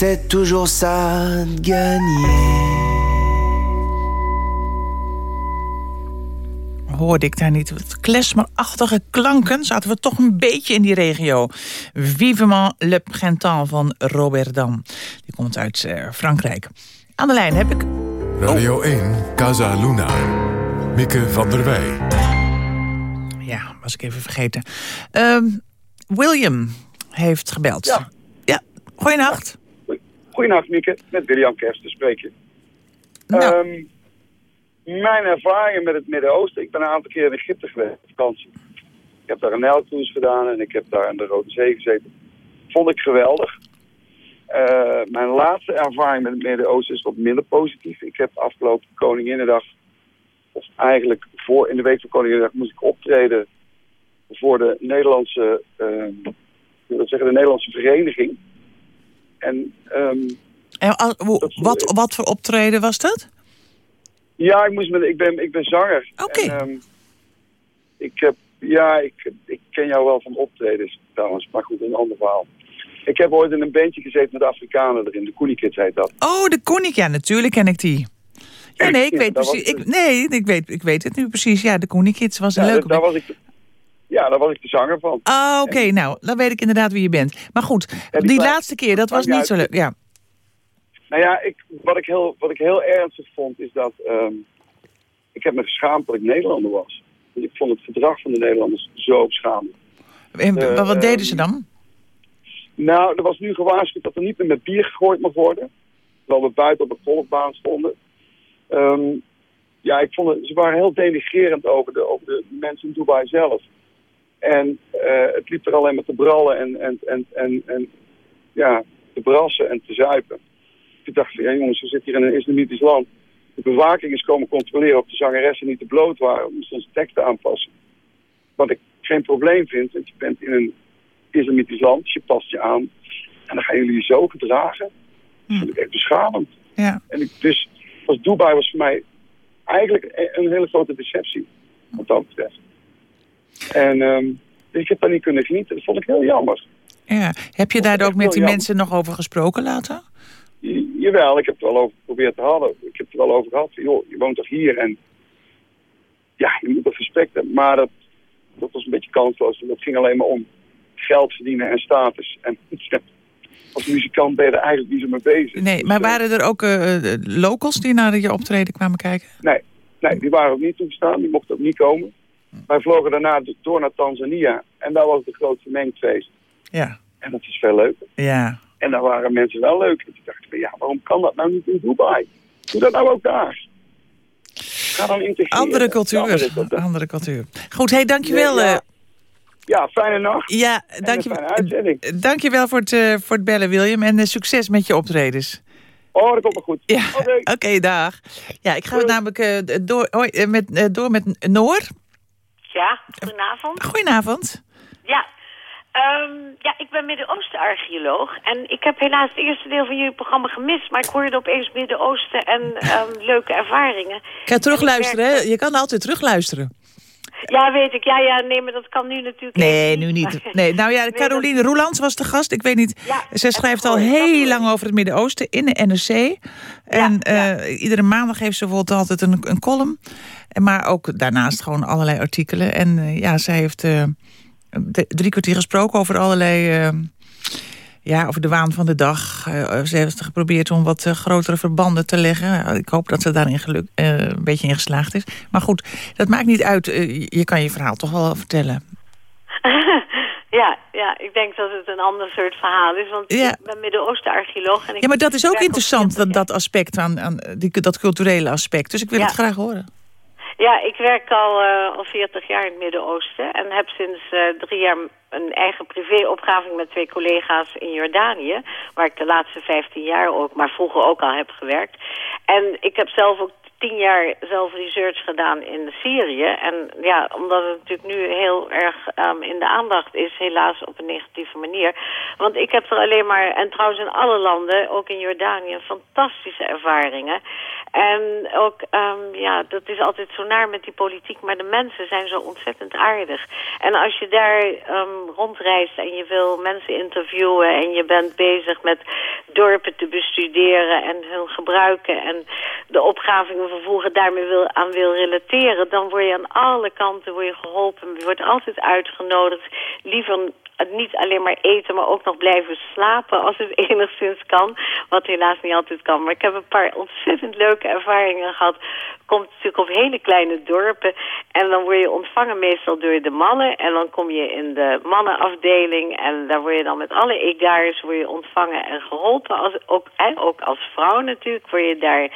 C'est toujours ça de gagner. hoorde ik daar niet wat klesmerachtige klanken. Zaten we toch een beetje in die regio. Vivement le printemps van Robert Dam. Die komt uit uh, Frankrijk. Aan de lijn heb ik... Radio 1, Casa Luna. Mieke van der Wij. Ja, was ik even vergeten. Uh, William heeft gebeld. Ja. Ja, goeienacht. Goeienacht, Mieke. Met William Kerst te spreken. Nou. Um, mijn ervaringen met het Midden-Oosten. Ik ben een aantal keer in Egypte geweest op vakantie. Ik heb daar een Nijlcruise gedaan en ik heb daar aan de Rode Zee gezeten. Vond ik geweldig. Uh, mijn laatste ervaring met het Midden-Oosten is wat minder positief. Ik heb afgelopen Koninginnedag, of eigenlijk voor in de week van Koninginnedag, moest ik optreden voor de Nederlandse, uh, ik wil zeggen, de Nederlandse vereniging. En, um, en wat, wat voor optreden was dat? Ja, ik, moest met, ik, ben, ik ben zanger. Oké. Okay. Um, ik heb, ja, ik, ik ken jou wel van optredens trouwens, maar goed, een ander verhaal. Ik heb ooit in een bandje gezeten met de Afrikanen erin, de Koenikids heet dat. Oh, de Koenik, ja, natuurlijk ken ik die. Ja, nee, ik weet precies. Ik, nee, ik weet, ik weet het nu precies. Ja, de Koenikids was een ja, leuke daar was ik, Ja, daar was ik de zanger van. Ah, oké, okay, nou, dan weet ik inderdaad wie je bent. Maar goed, die, die laatste keer, dat was niet zo leuk. Ja. Nou ja, ik, wat, ik heel, wat ik heel ernstig vond is dat... Um, ik heb me geschaamd dat ik Nederlander was. Want ik vond het gedrag van de Nederlanders zo beschamend. En uh, wat deden ze dan? Nou, er was nu gewaarschuwd dat er niet meer met bier gegooid mag worden. Terwijl we buiten op de golfbaan stonden. Um, ja, ik vond het, ze waren heel denigrerend over de, over de mensen in Dubai zelf. En uh, het liep er alleen maar te brallen en, en, en, en, en ja, te brassen en te zuipen. Ik dacht van, ja jongens, we zitten hier in een islamitisch land. De bewaking is komen controleren of de zangeressen niet te bloot waren. Om onze teksten aanpassen. Wat ik geen probleem vind, want je bent in een islamitisch land, je past je aan. En dan gaan jullie je zo gedragen. Dat vind ik echt beschamend. Ja. En ik, dus was Dubai was voor mij eigenlijk een hele grote deceptie. Wat dat betreft. En um, ik heb daar niet kunnen genieten. Dat vond ik heel jammer. Ja. Heb je daar ook met die mensen nog over gesproken later? Jawel, ik heb het wel over geprobeerd te hadden. Ik heb het wel over gehad. Joh, je woont toch hier en ja, je moet toch respect hebben. Maar dat, dat was een beetje kansloos. Dat ging alleen maar om geld verdienen en status. En [laughs] als muzikant ben je er eigenlijk niet zo mee bezig. Nee, maar waren er ook uh, locals die naar je optreden kwamen kijken? Nee, nee, die waren ook niet toegestaan. Die mochten ook niet komen. Wij vlogen daarna door naar Tanzania. En daar was het de grootste mengfeest. Ja. En dat is veel leuker. Ja. En daar waren mensen wel leuk. En toen dacht ik, ja, waarom kan dat nou niet in Dubai? Doe dat nou ook daar. Ga dan integreren. Andere cultuur. Andere, andere cultuur. Goed, hey, dankjewel. Ja. ja, fijne nacht. Ja, dankjewel. Dankjewel voor het, uh, voor het bellen, William. En uh, succes met je optredens. Oh, dat komt wel goed. Ja, oké, okay. okay, dag. Ja, ik ga namelijk uh, door, uh, met, door met Noor. Ja, goedenavond. Goedenavond. Ja, um, ja ik ben Midden-Oosten-archeoloog. En ik heb helaas het eerste deel van jullie programma gemist. Maar ik hoorde opeens Midden-Oosten en um, [laughs] leuke ervaringen. Ik ga terugluisteren, hè? Je kan altijd terugluisteren. Ja, weet ik. Ja, ja, nee, maar dat kan nu natuurlijk Nee, nu niet. [laughs] Nee, nou ja, Caroline nee, dat... Roelands was de gast. Ik weet niet, ja, zij schrijft al heel lang over het Midden-Oosten in de NRC. En ja, ja. Uh, iedere maandag heeft ze bijvoorbeeld altijd een, een column. Maar ook daarnaast gewoon allerlei artikelen. En uh, ja, zij heeft uh, drie kwartier gesproken over allerlei... uh, ja, over de waan van de dag. Ze heeft geprobeerd om wat grotere verbanden te leggen. Ik hoop dat ze daarin geluk, een beetje in geslaagd is. Maar goed, dat maakt niet uit. je kan je verhaal toch wel vertellen. [laughs] ja, ja, ik denk dat het een ander soort verhaal is. Want ja. ik ben Midden-Oosten-archeoloog. Ja, maar dat is ook interessant, dat, dat aspect, aan, aan die, dat culturele aspect. Dus ik wil ja. het graag horen. Ja, ik werk al, uh, al 40 jaar in het Midden-Oosten en heb sinds uh, drie jaar een eigen privéopgraving met twee collega's in Jordanië, waar ik de laatste 15 jaar ook, maar vroeger ook al heb gewerkt. En ik heb zelf ook tien jaar zelf research gedaan in Syrië. En ja, omdat het natuurlijk nu heel erg um, in de aandacht is, helaas op een negatieve manier. Want ik heb er alleen maar, en trouwens in alle landen, ook in Jordanië, fantastische ervaringen. En ook, um, ja, dat is altijd zo naar met die politiek, maar de mensen zijn zo ontzettend aardig. En als je daar um, rondreist en je wil mensen interviewen en je bent bezig met dorpen te bestuderen en hun gebruiken en de opgravingen vervolgens daarmee wil, aan wil relateren... dan word je aan alle kanten word je geholpen. Je wordt altijd uitgenodigd. Liever niet alleen maar eten, maar ook nog blijven slapen als het [laughs] enigszins kan. Wat helaas niet altijd kan. Maar ik heb een paar ontzettend leuke ervaringen gehad. Komt natuurlijk op hele kleine dorpen. En dan word je ontvangen meestal door de mannen. En dan kom je in de mannenafdeling. En daar word je dan met alle egaars word je ontvangen en geholpen. Als, ook, ook als vrouw natuurlijk word je daar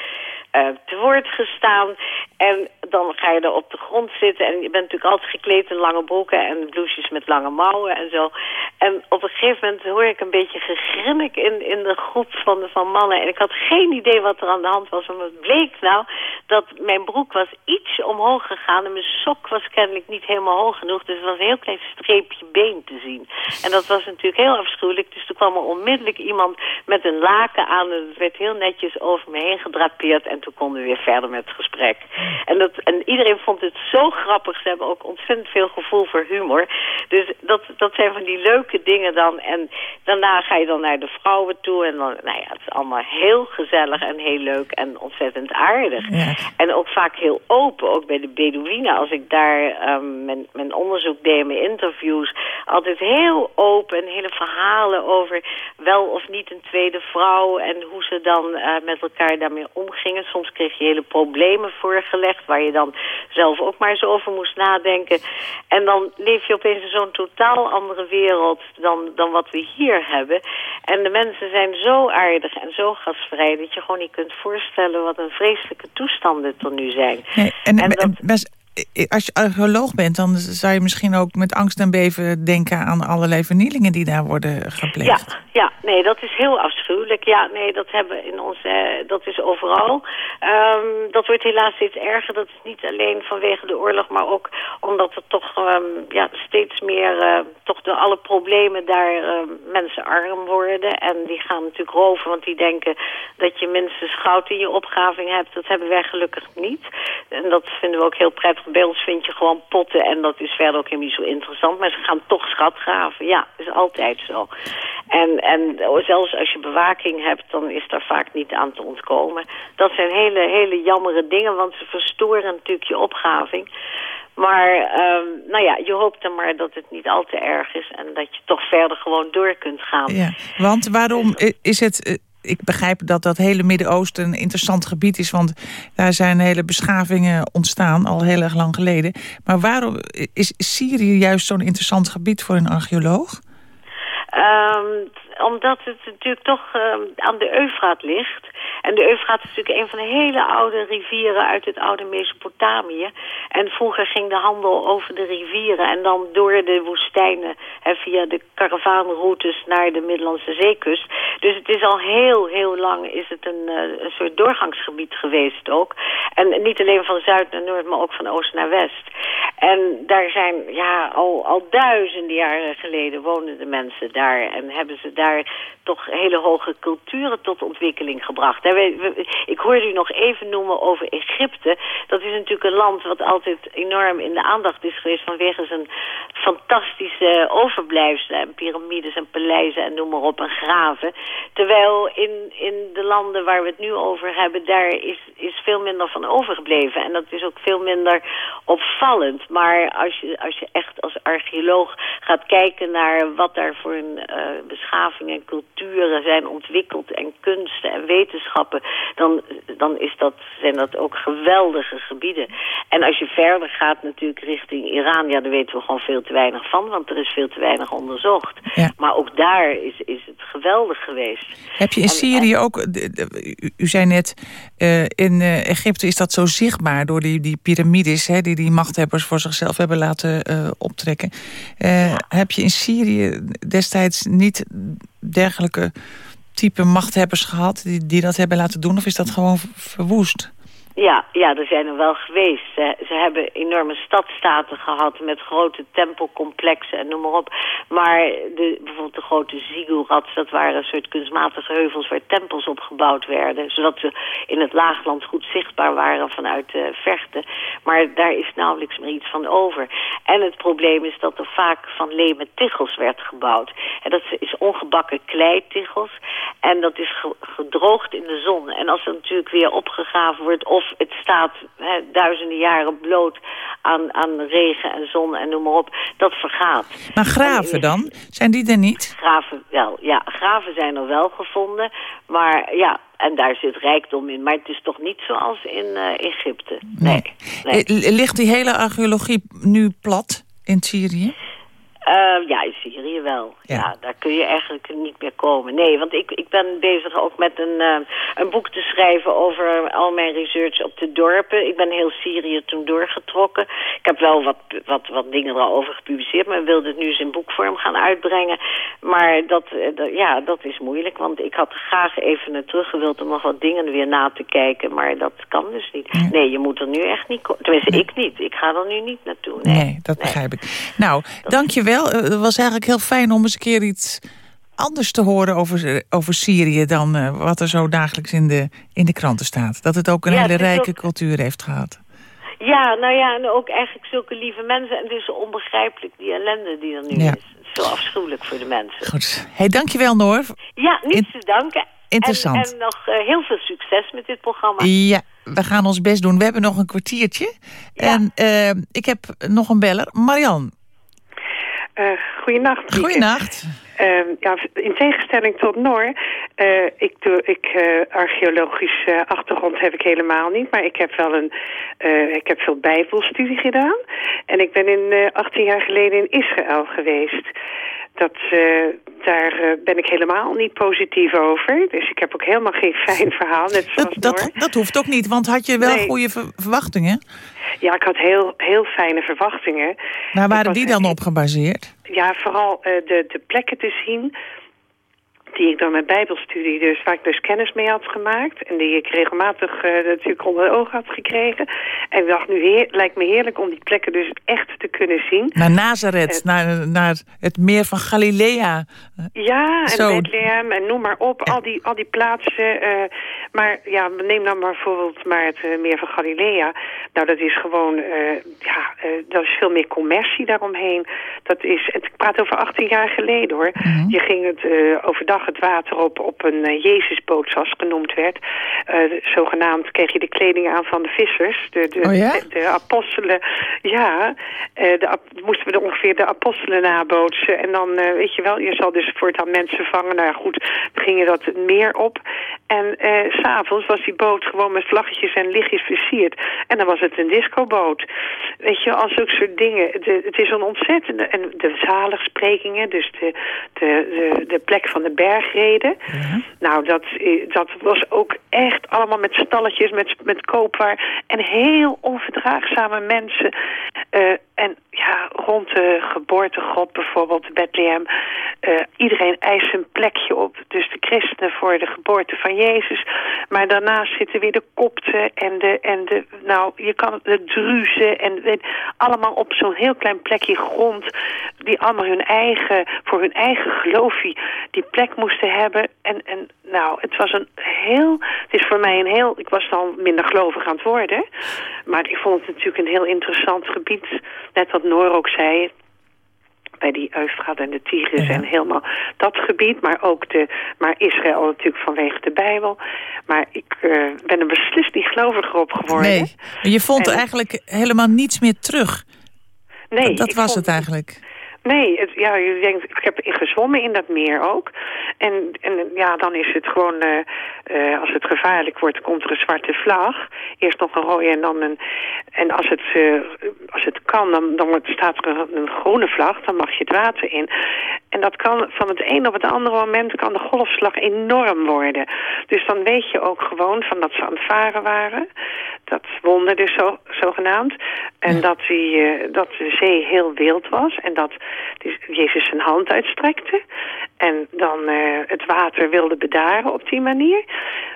uh, te woord gestaan. En dan ga je er op de grond zitten. En je bent natuurlijk altijd gekleed in lange broeken en blouses met lange mouwen en zo. En op een gegeven moment hoor ik een beetje gegrinnik in, in de groep van, van mannen. En ik had geen idee wat er aan de hand was. Maar het bleek nou dat mijn broek was iets omhoog gegaan. En mijn sok was kennelijk niet helemaal hoog genoeg. Dus er was een heel klein streepje been te zien. En dat was natuurlijk heel afschuwelijk. Dus toen kwam er onmiddellijk iemand met een laken aan. En het werd heel netjes over me heen gedrapeerd. En toen konden we weer verder met het gesprek. En, dat, en iedereen vond het zo grappig. Ze hebben ook ontzettend veel gevoel voor humor. Dus dat, dat zijn van die leuke dingen dan. En daarna ga je dan naar de vrouwen toe. En dan, nou ja, het is allemaal heel gezellig en heel leuk en ontzettend aardig. En ook vaak heel open, ook bij de Bedouinen. Als ik daar um, mijn, mijn onderzoek deed, mijn interviews, altijd heel open en hele verhalen over wel of niet een tweede vrouw en hoe ze dan uh, met elkaar daarmee omgingen. Soms kreeg je hele problemen voorgelegd waar je dan zelf ook maar eens over moest nadenken. En dan leef je opeens in zo'n totaal andere wereld dan, dan wat we hier hebben. En de mensen zijn zo aardig en zo gastvrij dat je gewoon niet kunt voorstellen wat een vreselijke toestanden tot nu zijn. Nee, en, en, dat, als je archeoloog bent, dan zou je misschien ook met angst en beven denken aan allerlei vernielingen die daar worden gepleegd. Ja, ja nee, dat is heel afschuwelijk. Ja, nee, dat hebben in ons, uh, dat is overal. Um, dat wordt helaas steeds erger. Dat is niet alleen vanwege de oorlog, maar ook omdat er toch um, ja, steeds meer, uh, toch door alle problemen daar uh, mensen arm worden. En die gaan natuurlijk roven, want die denken dat je minstens goud in je opgraving hebt. Dat hebben wij gelukkig niet. En dat vinden we ook heel prettig bij ons vind je gewoon potten en dat is verder ook helemaal niet zo interessant. Maar ze gaan toch schat graven. Ja, dat is altijd zo. En, en zelfs als je bewaking hebt, dan is daar vaak niet aan te ontkomen. Dat zijn hele, hele jammere dingen, want ze verstoren natuurlijk je opgraving. Maar um, nou ja, je hoopt dan maar dat het niet al te erg is... en dat je toch verder gewoon door kunt gaan. Ja, want waarom is het eh, ik begrijp dat dat hele Midden-Oosten een interessant gebied is... want daar zijn hele beschavingen ontstaan, al heel erg lang geleden. Maar waarom is Syrië juist zo'n interessant gebied voor een archeoloog? Um, omdat het natuurlijk toch uh, aan de Eufraat ligt. En de Eufraat is natuurlijk een van de hele oude rivieren uit het oude Mesopotamië. En vroeger ging de handel over de rivieren en dan door de woestijnen hè, via de karavaanroutes naar de Middellandse zeekust. Dus het is al heel, heel lang is het een, uh, een soort doorgangsgebied geweest ook. En niet alleen van zuid naar noord, maar ook van oost naar west. En daar zijn, ja, al, al duizenden jaren geleden woonden de mensen daar en hebben ze daar toch hele hoge culturen tot ontwikkeling gebracht. Ik hoorde u nog even noemen over Egypte. Dat is natuurlijk een land wat altijd enorm in de aandacht is geweest... vanwege zijn fantastische overblijfselen... en piramides en paleizen en noem maar op en graven. Terwijl in, in de landen waar we het nu over hebben... daar is, is veel minder van overgebleven. En dat is ook veel minder opvallend. Maar als je, als je echt als archeoloog gaat kijken naar... wat daar voor een uh, beschaving en culturen zijn ontwikkeld... en kunsten en dan, dan is dat, zijn dat ook geweldige gebieden. En als je verder gaat natuurlijk richting Iran... ja, daar weten we gewoon veel te weinig van... want er is veel te weinig onderzocht. Maar ook daar is, is het geweldig geweest. Heb je in Syrië ook... U, zei net, uh, in uh, Egypte is dat zo zichtbaar... door die, die piramides hè, die die machthebbers voor zichzelf hebben laten uh, optrekken. Ja. Heb je in Syrië destijds niet dergelijke type machthebbers gehad die, die dat hebben laten doen? Of is dat gewoon verwoest? Ja, ja, er zijn er wel geweest. Ze, hebben enorme stadstaten gehad met grote tempelcomplexen en noem maar op. Maar de, bijvoorbeeld de grote ziggurats, dat waren een soort kunstmatige heuvels waar tempels opgebouwd werden. Zodat ze in het laagland goed zichtbaar waren vanuit de vechten. Maar daar is nauwelijks meer iets van over. En het probleem is dat er vaak van leem met tichels werd gebouwd. En dat is ongebakken kleitichels. En dat is gedroogd in de zon. En als er natuurlijk weer opgegraven wordt of of het staat hè, duizenden jaren bloot aan, aan regen en zon en noem maar op. Dat vergaat. Maar graven dan? Zijn die er niet? Graven wel, ja. Graven zijn er wel gevonden. Maar ja, en daar zit rijkdom in. Maar het is toch niet zoals in uh, Egypte. Nee. nee. nee. Ligt die hele archeologie nu plat in Syrië? Uh, ja, in Syrië wel. Ja. daar kun je eigenlijk niet meer komen. Nee, want ik, ik ben bezig ook met een, uh, een boek te schrijven over al mijn research op de dorpen. Ik ben heel Syrië toen doorgetrokken. Ik heb wel wat, wat, wat dingen erover gepubliceerd, maar wilde het nu eens in boekvorm gaan uitbrengen. Maar dat, uh, ja, dat is moeilijk, want ik had graag even naar terug gewild om nog wat dingen weer na te kijken. Maar dat kan dus niet. Nee, nee je moet er nu echt niet... Tenminste, nee. ik niet. Ik ga er nu niet naartoe. Nee, nee dat begrijp ik. Nou, dat... dank je wel wel. Eh, het was eigenlijk heel fijn om eens een keer iets anders te horen over, over Syrië... dan uh, wat er zo dagelijks in de, in de kranten staat. Dat het ook een ja, hele rijke ook... cultuur heeft gehad. Ja, nou ja, en ook eigenlijk zulke lieve mensen. En is onbegrijpelijk, die ellende die er nu ja. is. Zo afschuwelijk voor de mensen. Goed. Hey, dankjewel Noor. Ja, niets te danken. Interessant. En, en nog uh, heel veel succes met dit programma. Ja, we gaan ons best doen. We hebben nog een kwartiertje. Ja. En uh, ik heb nog een beller. Marian. Uh, goedenacht. Goedenacht. Uh, ja, in tegenstelling tot Noor, uh, ik doe, ik, uh, archeologische achtergrond heb ik helemaal niet, maar ik heb wel een, ik heb veel bijbelstudie gedaan. En ik ben in 18 jaar geleden in Israël geweest. Dat, daar ben ik helemaal niet positief over. Dus ik heb ook helemaal geen fijn verhaal, net zoals dat, dat, dat, hoeft ook niet, want had je wel nee. goede verwachtingen? Ja, ik had heel, heel fijne verwachtingen. Waar waren die dan op gebaseerd? Ja, vooral uh, de, de plekken te zien die ik door mijn bijbelstudie, dus waar ik dus kennis mee had gemaakt... en die ik regelmatig uh, natuurlijk onder de ogen had gekregen. En ik dacht, nu heer, lijkt me heerlijk om die plekken dus echt te kunnen zien. Naar Nazareth, uh, naar, naar het meer van Galilea. Ja, Zo. en Bethlehem en noem maar op, al, die, al die plaatsen. Uh, maar ja, neem dan maar bijvoorbeeld maar het meer van Galilea. Nou, dat is gewoon, ja, dat is veel meer commercie daaromheen. Dat is, ik praat over 18 jaar geleden hoor. Mm -hmm. Je ging het overdag het water op, op een uh, Jezusboot, zoals genoemd werd. Uh, zogenaamd kreeg je de kleding aan van de vissers. De, de, oh ja? de, de apostelen. Ja, de, moesten we er ongeveer de apostelen nabootsen. En dan, weet je wel, je zal dus voortaan mensen vangen. Nou ja, goed, ging je dat meer op. En s s'avonds was die boot gewoon met vlaggetjes en lichtjes versierd. En dan was het een discoboot. Weet je, al zulke soort dingen. De, het is een ontzettende... En de zaligsprekingen, dus de, de, de, de plek van de berg bergreden. Ja. Nou, dat, dat was ook echt allemaal met stalletjes, met, met koopwaar. En heel onverdraagzame mensen. Uh, en ja, rond de geboortegod bijvoorbeeld, Bethlehem. Uh, iedereen eist een plekje op. Dus de christenen voor de geboorte van Jezus. Maar daarnaast zitten weer de kopten en de, en de nou, je kan de druzen. En weet, allemaal op zo'n heel klein plekje grond. Die allemaal hun eigen, voor hun eigen geloofie die plek moesten hebben. En, en nou, het was een heel, het is voor mij een heel, ik was dan minder gelovig aan het worden. Maar ik vond het natuurlijk een heel interessant gebied. Net wat Noor ook zei, bij die Eufraat en de Tigris ja. en helemaal dat gebied. Maar ook de, maar Israël natuurlijk vanwege de Bijbel. Maar ik uh, ben er beslist niet geloviger op geworden. Nee, je vond en, eigenlijk helemaal niets meer terug. Nee. Dat, dat was vond, het eigenlijk. Nee, het, ja, je denkt, ik heb gezwommen in dat meer ook. En, en ja, dan is het gewoon, uh, uh, als het gevaarlijk wordt, komt er een zwarte vlag. Eerst nog een rode en dan een... En als het, uh, als het kan, dan, dan staat er een, een groene vlag, dan mag je het water in. En dat kan van het een op het andere moment kan de golfslag enorm worden. Dus dan weet je ook gewoon van dat ze aan het varen waren. Dat wonder dus zo, zogenaamd. En ja. dat, die, dat de zee heel wild was. En dat Jezus zijn hand uitstrekte. En dan uh, het water wilde bedaren op die manier.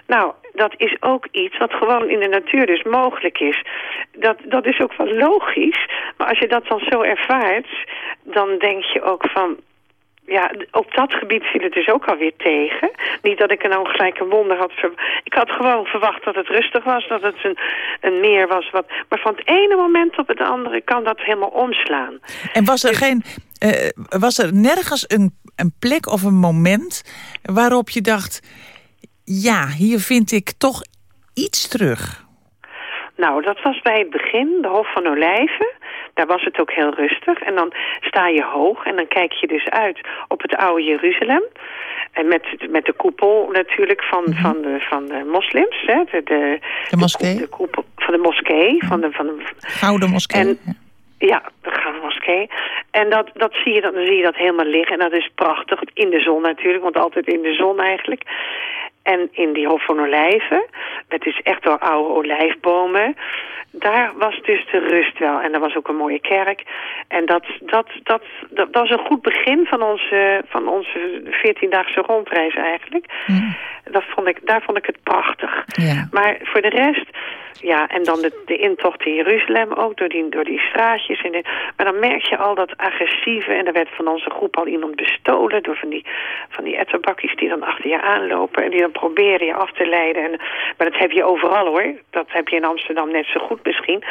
Nou, dat is ook iets wat gewoon in de natuur dus mogelijk is. Dat, dat is ook wel logisch. Maar als je dat dan zo ervaart, dan denk je ook van ja, op dat gebied viel het dus ook alweer tegen. Niet dat ik er nou gelijk een wonder had. Ik had gewoon verwacht dat het rustig was, dat het een, een meer was. Wat, maar van het ene moment op het andere kan dat helemaal omslaan. En was er, dus, geen, uh, was er nergens een, een plek of een moment waarop je dacht... ja, hier vind ik toch iets terug? Nou, dat was bij het begin, de Hof van Olijven. Daar was het ook heel rustig. En dan sta je hoog en dan kijk je dus uit op het oude Jeruzalem. En met, met de koepel natuurlijk van, van, de, van de moslims. Hè, de, de, De moskee? De, koepel van de moskee. Van de, van de, Gouden moskee. En, ja, de Gouden Moskee. En dat, dat zie je, dan zie je dat helemaal liggen. En dat is prachtig. In de zon natuurlijk, want altijd in de zon eigenlijk. En in die Hof van Olijven, dat is echt door oude olijfbomen. Daar was dus de rust wel. En er was ook een mooie kerk. En dat, dat, dat, dat, was een goed begin van onze, van onze 14-daagse rondreis eigenlijk. Dat vond ik, daar vond ik het prachtig. Ja. Maar voor de rest, ja, en dan de, de intocht in Jeruzalem ook, door die, door die straatjes. En de, maar dan merk je al dat agressieve, en er werd van onze groep al iemand bestolen door van die, van die etterbakkies die dan achter je aanlopen en die dan proberen je af te leiden. En, maar dat heb je overal hoor, dat heb je in Amsterdam net zo goed misschien.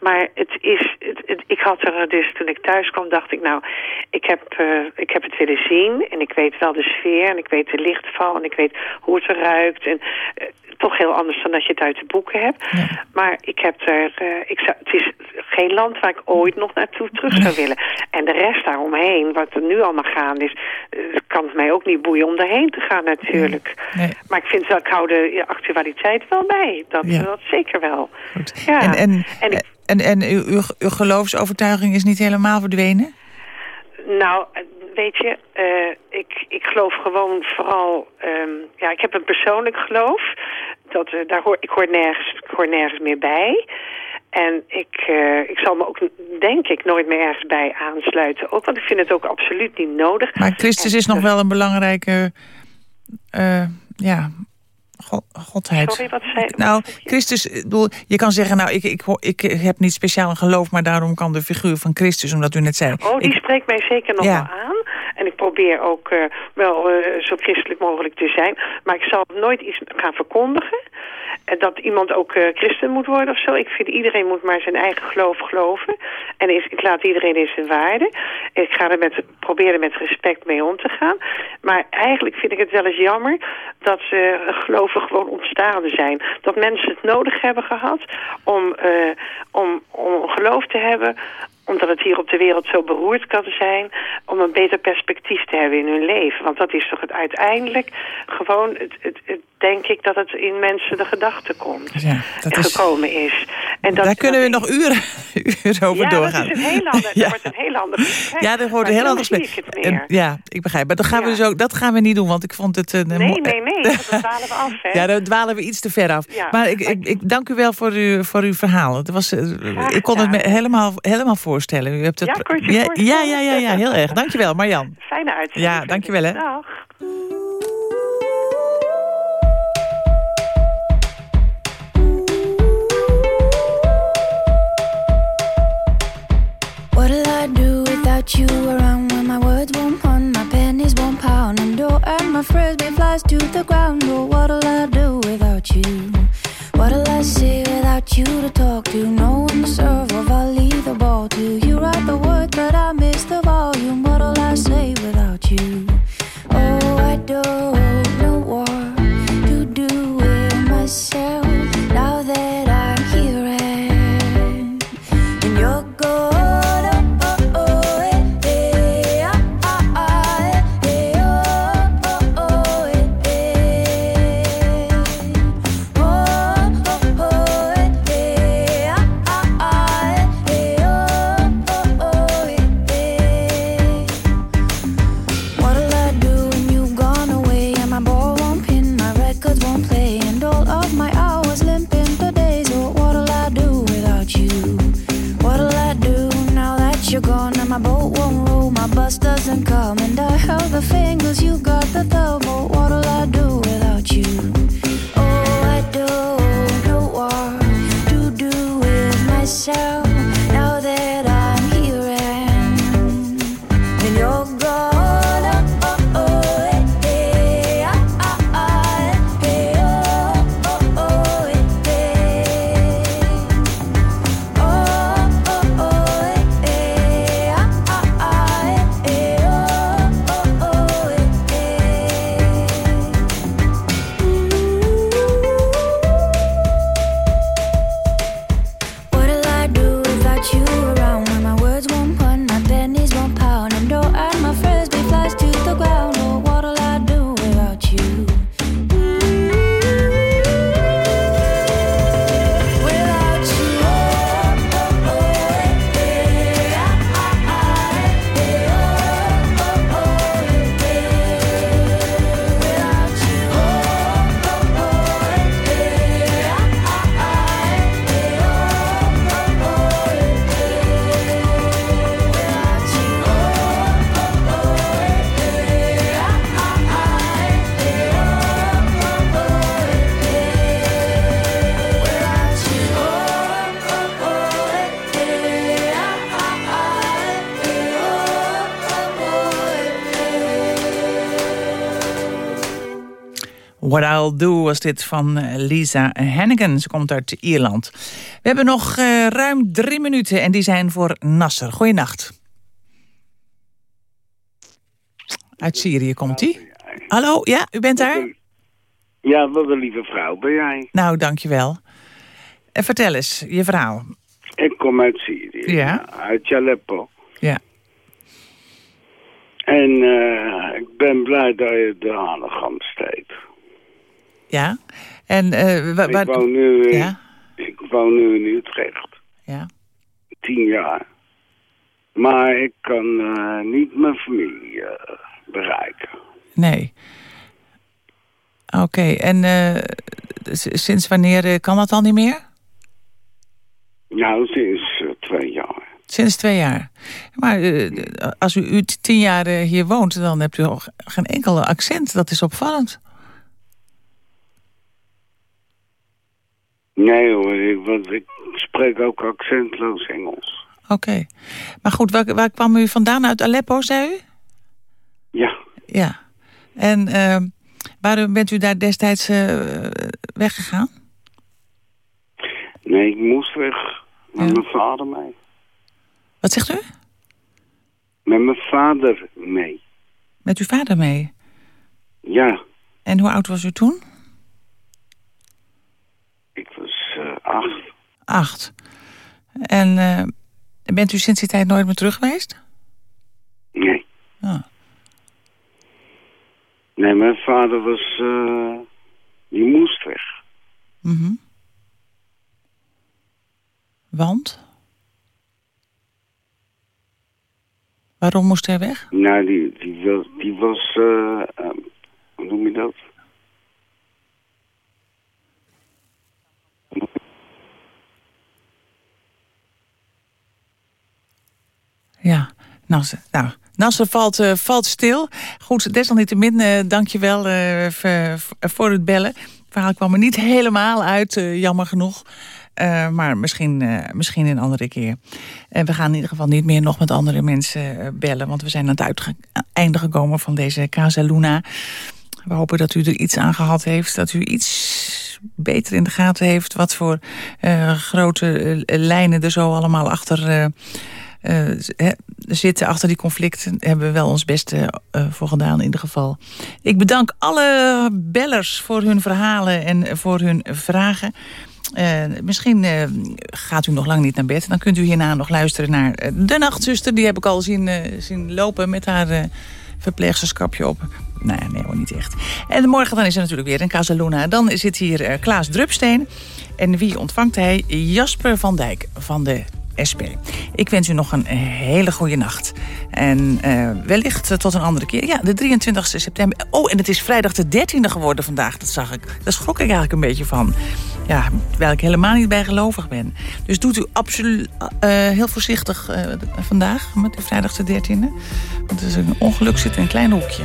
Maar het is, het, het- ik had er dus, toen ik thuis kwam, dacht ik nou, ik heb, eh, ik heb het willen zien en ik weet wel de sfeer en ik weet de lichtval en ik weet hoe het ruikt en eh, toch heel anders dan dat je het uit de boeken hebt. Maar ik heb er, eh, ik zou, het is geen land waar ik ooit nog naartoe terug zou willen. En de rest daaromheen, wat er nu allemaal gaande is, kan het mij ook niet boeien om daarheen te gaan natuurlijk. Nee. Maar ik vind wel, ik hou de actualiteit wel bij. Dat, Ja. dat zeker wel. Ja. En, en, En ik- en, en uw, uw, uw geloofsovertuiging is niet helemaal verdwenen? Nou, weet je, eh, ik, ik geloof gewoon vooral... ehm, ja, ik heb een persoonlijk geloof. Dat, eh, daar hoor, ik, hoor nergens, ik hoor nergens meer bij. En ik, eh, ik zal me ook, denk ik, nooit meer ergens bij aansluiten. Ook, want ik vind het ook absoluut niet nodig. Maar Christus is nog wel een belangrijke... ja, go- godheid. Sorry, wat zei Nou, Christus, ik bedoel, je kan zeggen, nou, ik, ik, ho- ik heb niet speciaal een geloof... maar daarom kan de figuur van Christus, omdat u net zei... Oh, die ik- spreekt mij zeker nog Ja. wel aan. En ik probeer ook eh, wel eh, zo christelijk mogelijk te zijn. Maar ik zal nooit iets gaan verkondigen. Dat iemand ook eh, christen moet worden of zo. Ik vind iedereen moet maar zijn eigen geloof geloven. En is, ik laat iedereen in zijn waarde. Ik ga er met, probeer er met respect mee om te gaan. Maar eigenlijk vind ik het wel eens jammer dat ze geloven gewoon ontstaan zijn. Dat mensen het nodig hebben gehad om, eh, om, om geloof te hebben omdat het hier op de wereld zo beroerd kan zijn... om een beter perspectief te hebben in hun leven. Want dat is toch het uiteindelijk gewoon... Het, het, het- denk ik dat het in mensen de gedachte komt. Ja, dat is, gekomen is. En dat, daar kunnen we nog uren, [laughs] uren over ja, doorgaan. dat is een heel ander, [laughs] Ja. dat wordt een heel ander gesprek. Ja, dat wordt een heel zo ander gesprek. Ja, ik begrijp. Maar dat gaan, we dus ook, dat gaan we niet doen, want ik vond het... Een, Nee, nee, nee, dan dwalen we af, hè? [laughs] Ja, dan dwalen we iets te ver af. Ja, maar ik, ik, ik dank u wel voor, uw voor uw verhaal. Het was, eh, ik kon het me helemaal, helemaal voorstellen. U hebt het, Ja, kon je het ja, ja, ja, heel erg. Dank je wel, Marjan. Fijne uitzending. Ja, dank je wel, hè. Dag. You around when my words won't pun, my pennies won't pound, and door and my frisbee flies to the ground? Oh, what'll I do without you? What'll I say without you to talk to? No one to serve or I'll leave the ball to you. Write the words, but I miss the volume. What'll I say without you? Oh, I don't know what to do with myself now that I'm here and you're gone. What I'll Do was dit van eh, Lisa Hannigan. Ze komt uit Ierland. We hebben nog uh, ruim drie minuten en die zijn voor Nasser. Goeienacht. Uit Syrië komt hij. Hallo, ja, u bent daar? Ja, wat een lieve vrouw ben jij. Nou, dankjewel. En vertel eens, je verhaal. Ik kom uit Syrië. Ja. Uit Aleppo. Ja. En uh, ik ben blij dat je de Hanegam steekt. Ja. En uh, waar... Ik woon nu in, ja? ik woon nu in Utrecht. Ja. Tien jaar. Maar ik kan uh, niet mijn familie bereiken. Nee. Oké, okay. en sinds wanneer kan dat al niet meer? Nou, sinds twee jaar. Sinds twee jaar. Maar als u, u tien jaar hier woont, dan hebt u geen enkel accent. Dat is opvallend. Nee hoor, want ik spreek ook accentloos Engels. Oké. Okay. Maar goed, waar, waar, kwam u vandaan? Uit Aleppo, zei u? Ja. Ja. En uh, waarom bent u daar destijds weggegaan? Nee, ik moest weg. Met ja. mijn vader mee. Wat zegt u? Met mijn vader mee. Met uw vader mee? Ja. En hoe oud was u toen? Ik was uh, acht. Acht. En uh, bent u sinds die tijd nooit meer terug geweest? Nee. Oh. Nee, mijn vader was... Uh, die moest weg. Mm -hmm. Want? Waarom moest hij weg? Nou, die, die, was, die was uh, um, hoe noem je dat? Ja, Nasser. Nou, Nasser valt, uh, valt stil. Goed, desalniettemin, uh, dank je wel uh, voor het bellen. Het verhaal kwam er niet helemaal uit, jammer genoeg. Maar misschien, misschien een andere keer. En we gaan in ieder geval niet meer nog met andere mensen bellen. Want we zijn aan het einde gekomen van deze Casa Luna. We hopen dat u er iets aan gehad heeft. Dat u iets beter in de gaten heeft. Wat voor grote lijnen er zo allemaal achter zitten. Achter die conflicten hebben we wel ons beste voor gedaan in ieder geval. Ik bedank alle bellers voor hun verhalen en voor hun vragen. Misschien gaat u nog lang niet naar bed. Dan kunt u hierna nog luisteren naar De Nachtzuster. Die heb ik al zien, zien lopen met haar verpleegsterskapje op. Nee, nee hoor, niet echt. En morgen dan is er natuurlijk weer een Casaluna. Dan zit hier Klaas Drupsteen. En wie ontvangt hij? Jasper van Dijk van de SP. Ik wens u nog een hele goede nacht. En uh, wellicht tot een andere keer. Ja, de 23 september. Oh, en het is vrijdag de 13e geworden vandaag. Dat zag ik. Daar schrok ik eigenlijk een beetje van. Ja, terwijl ik helemaal niet bijgelovig ben. Dus doet u absoluut heel voorzichtig vandaag met de vrijdag de 13e. Want er is een ongeluk zit in een klein hoekje.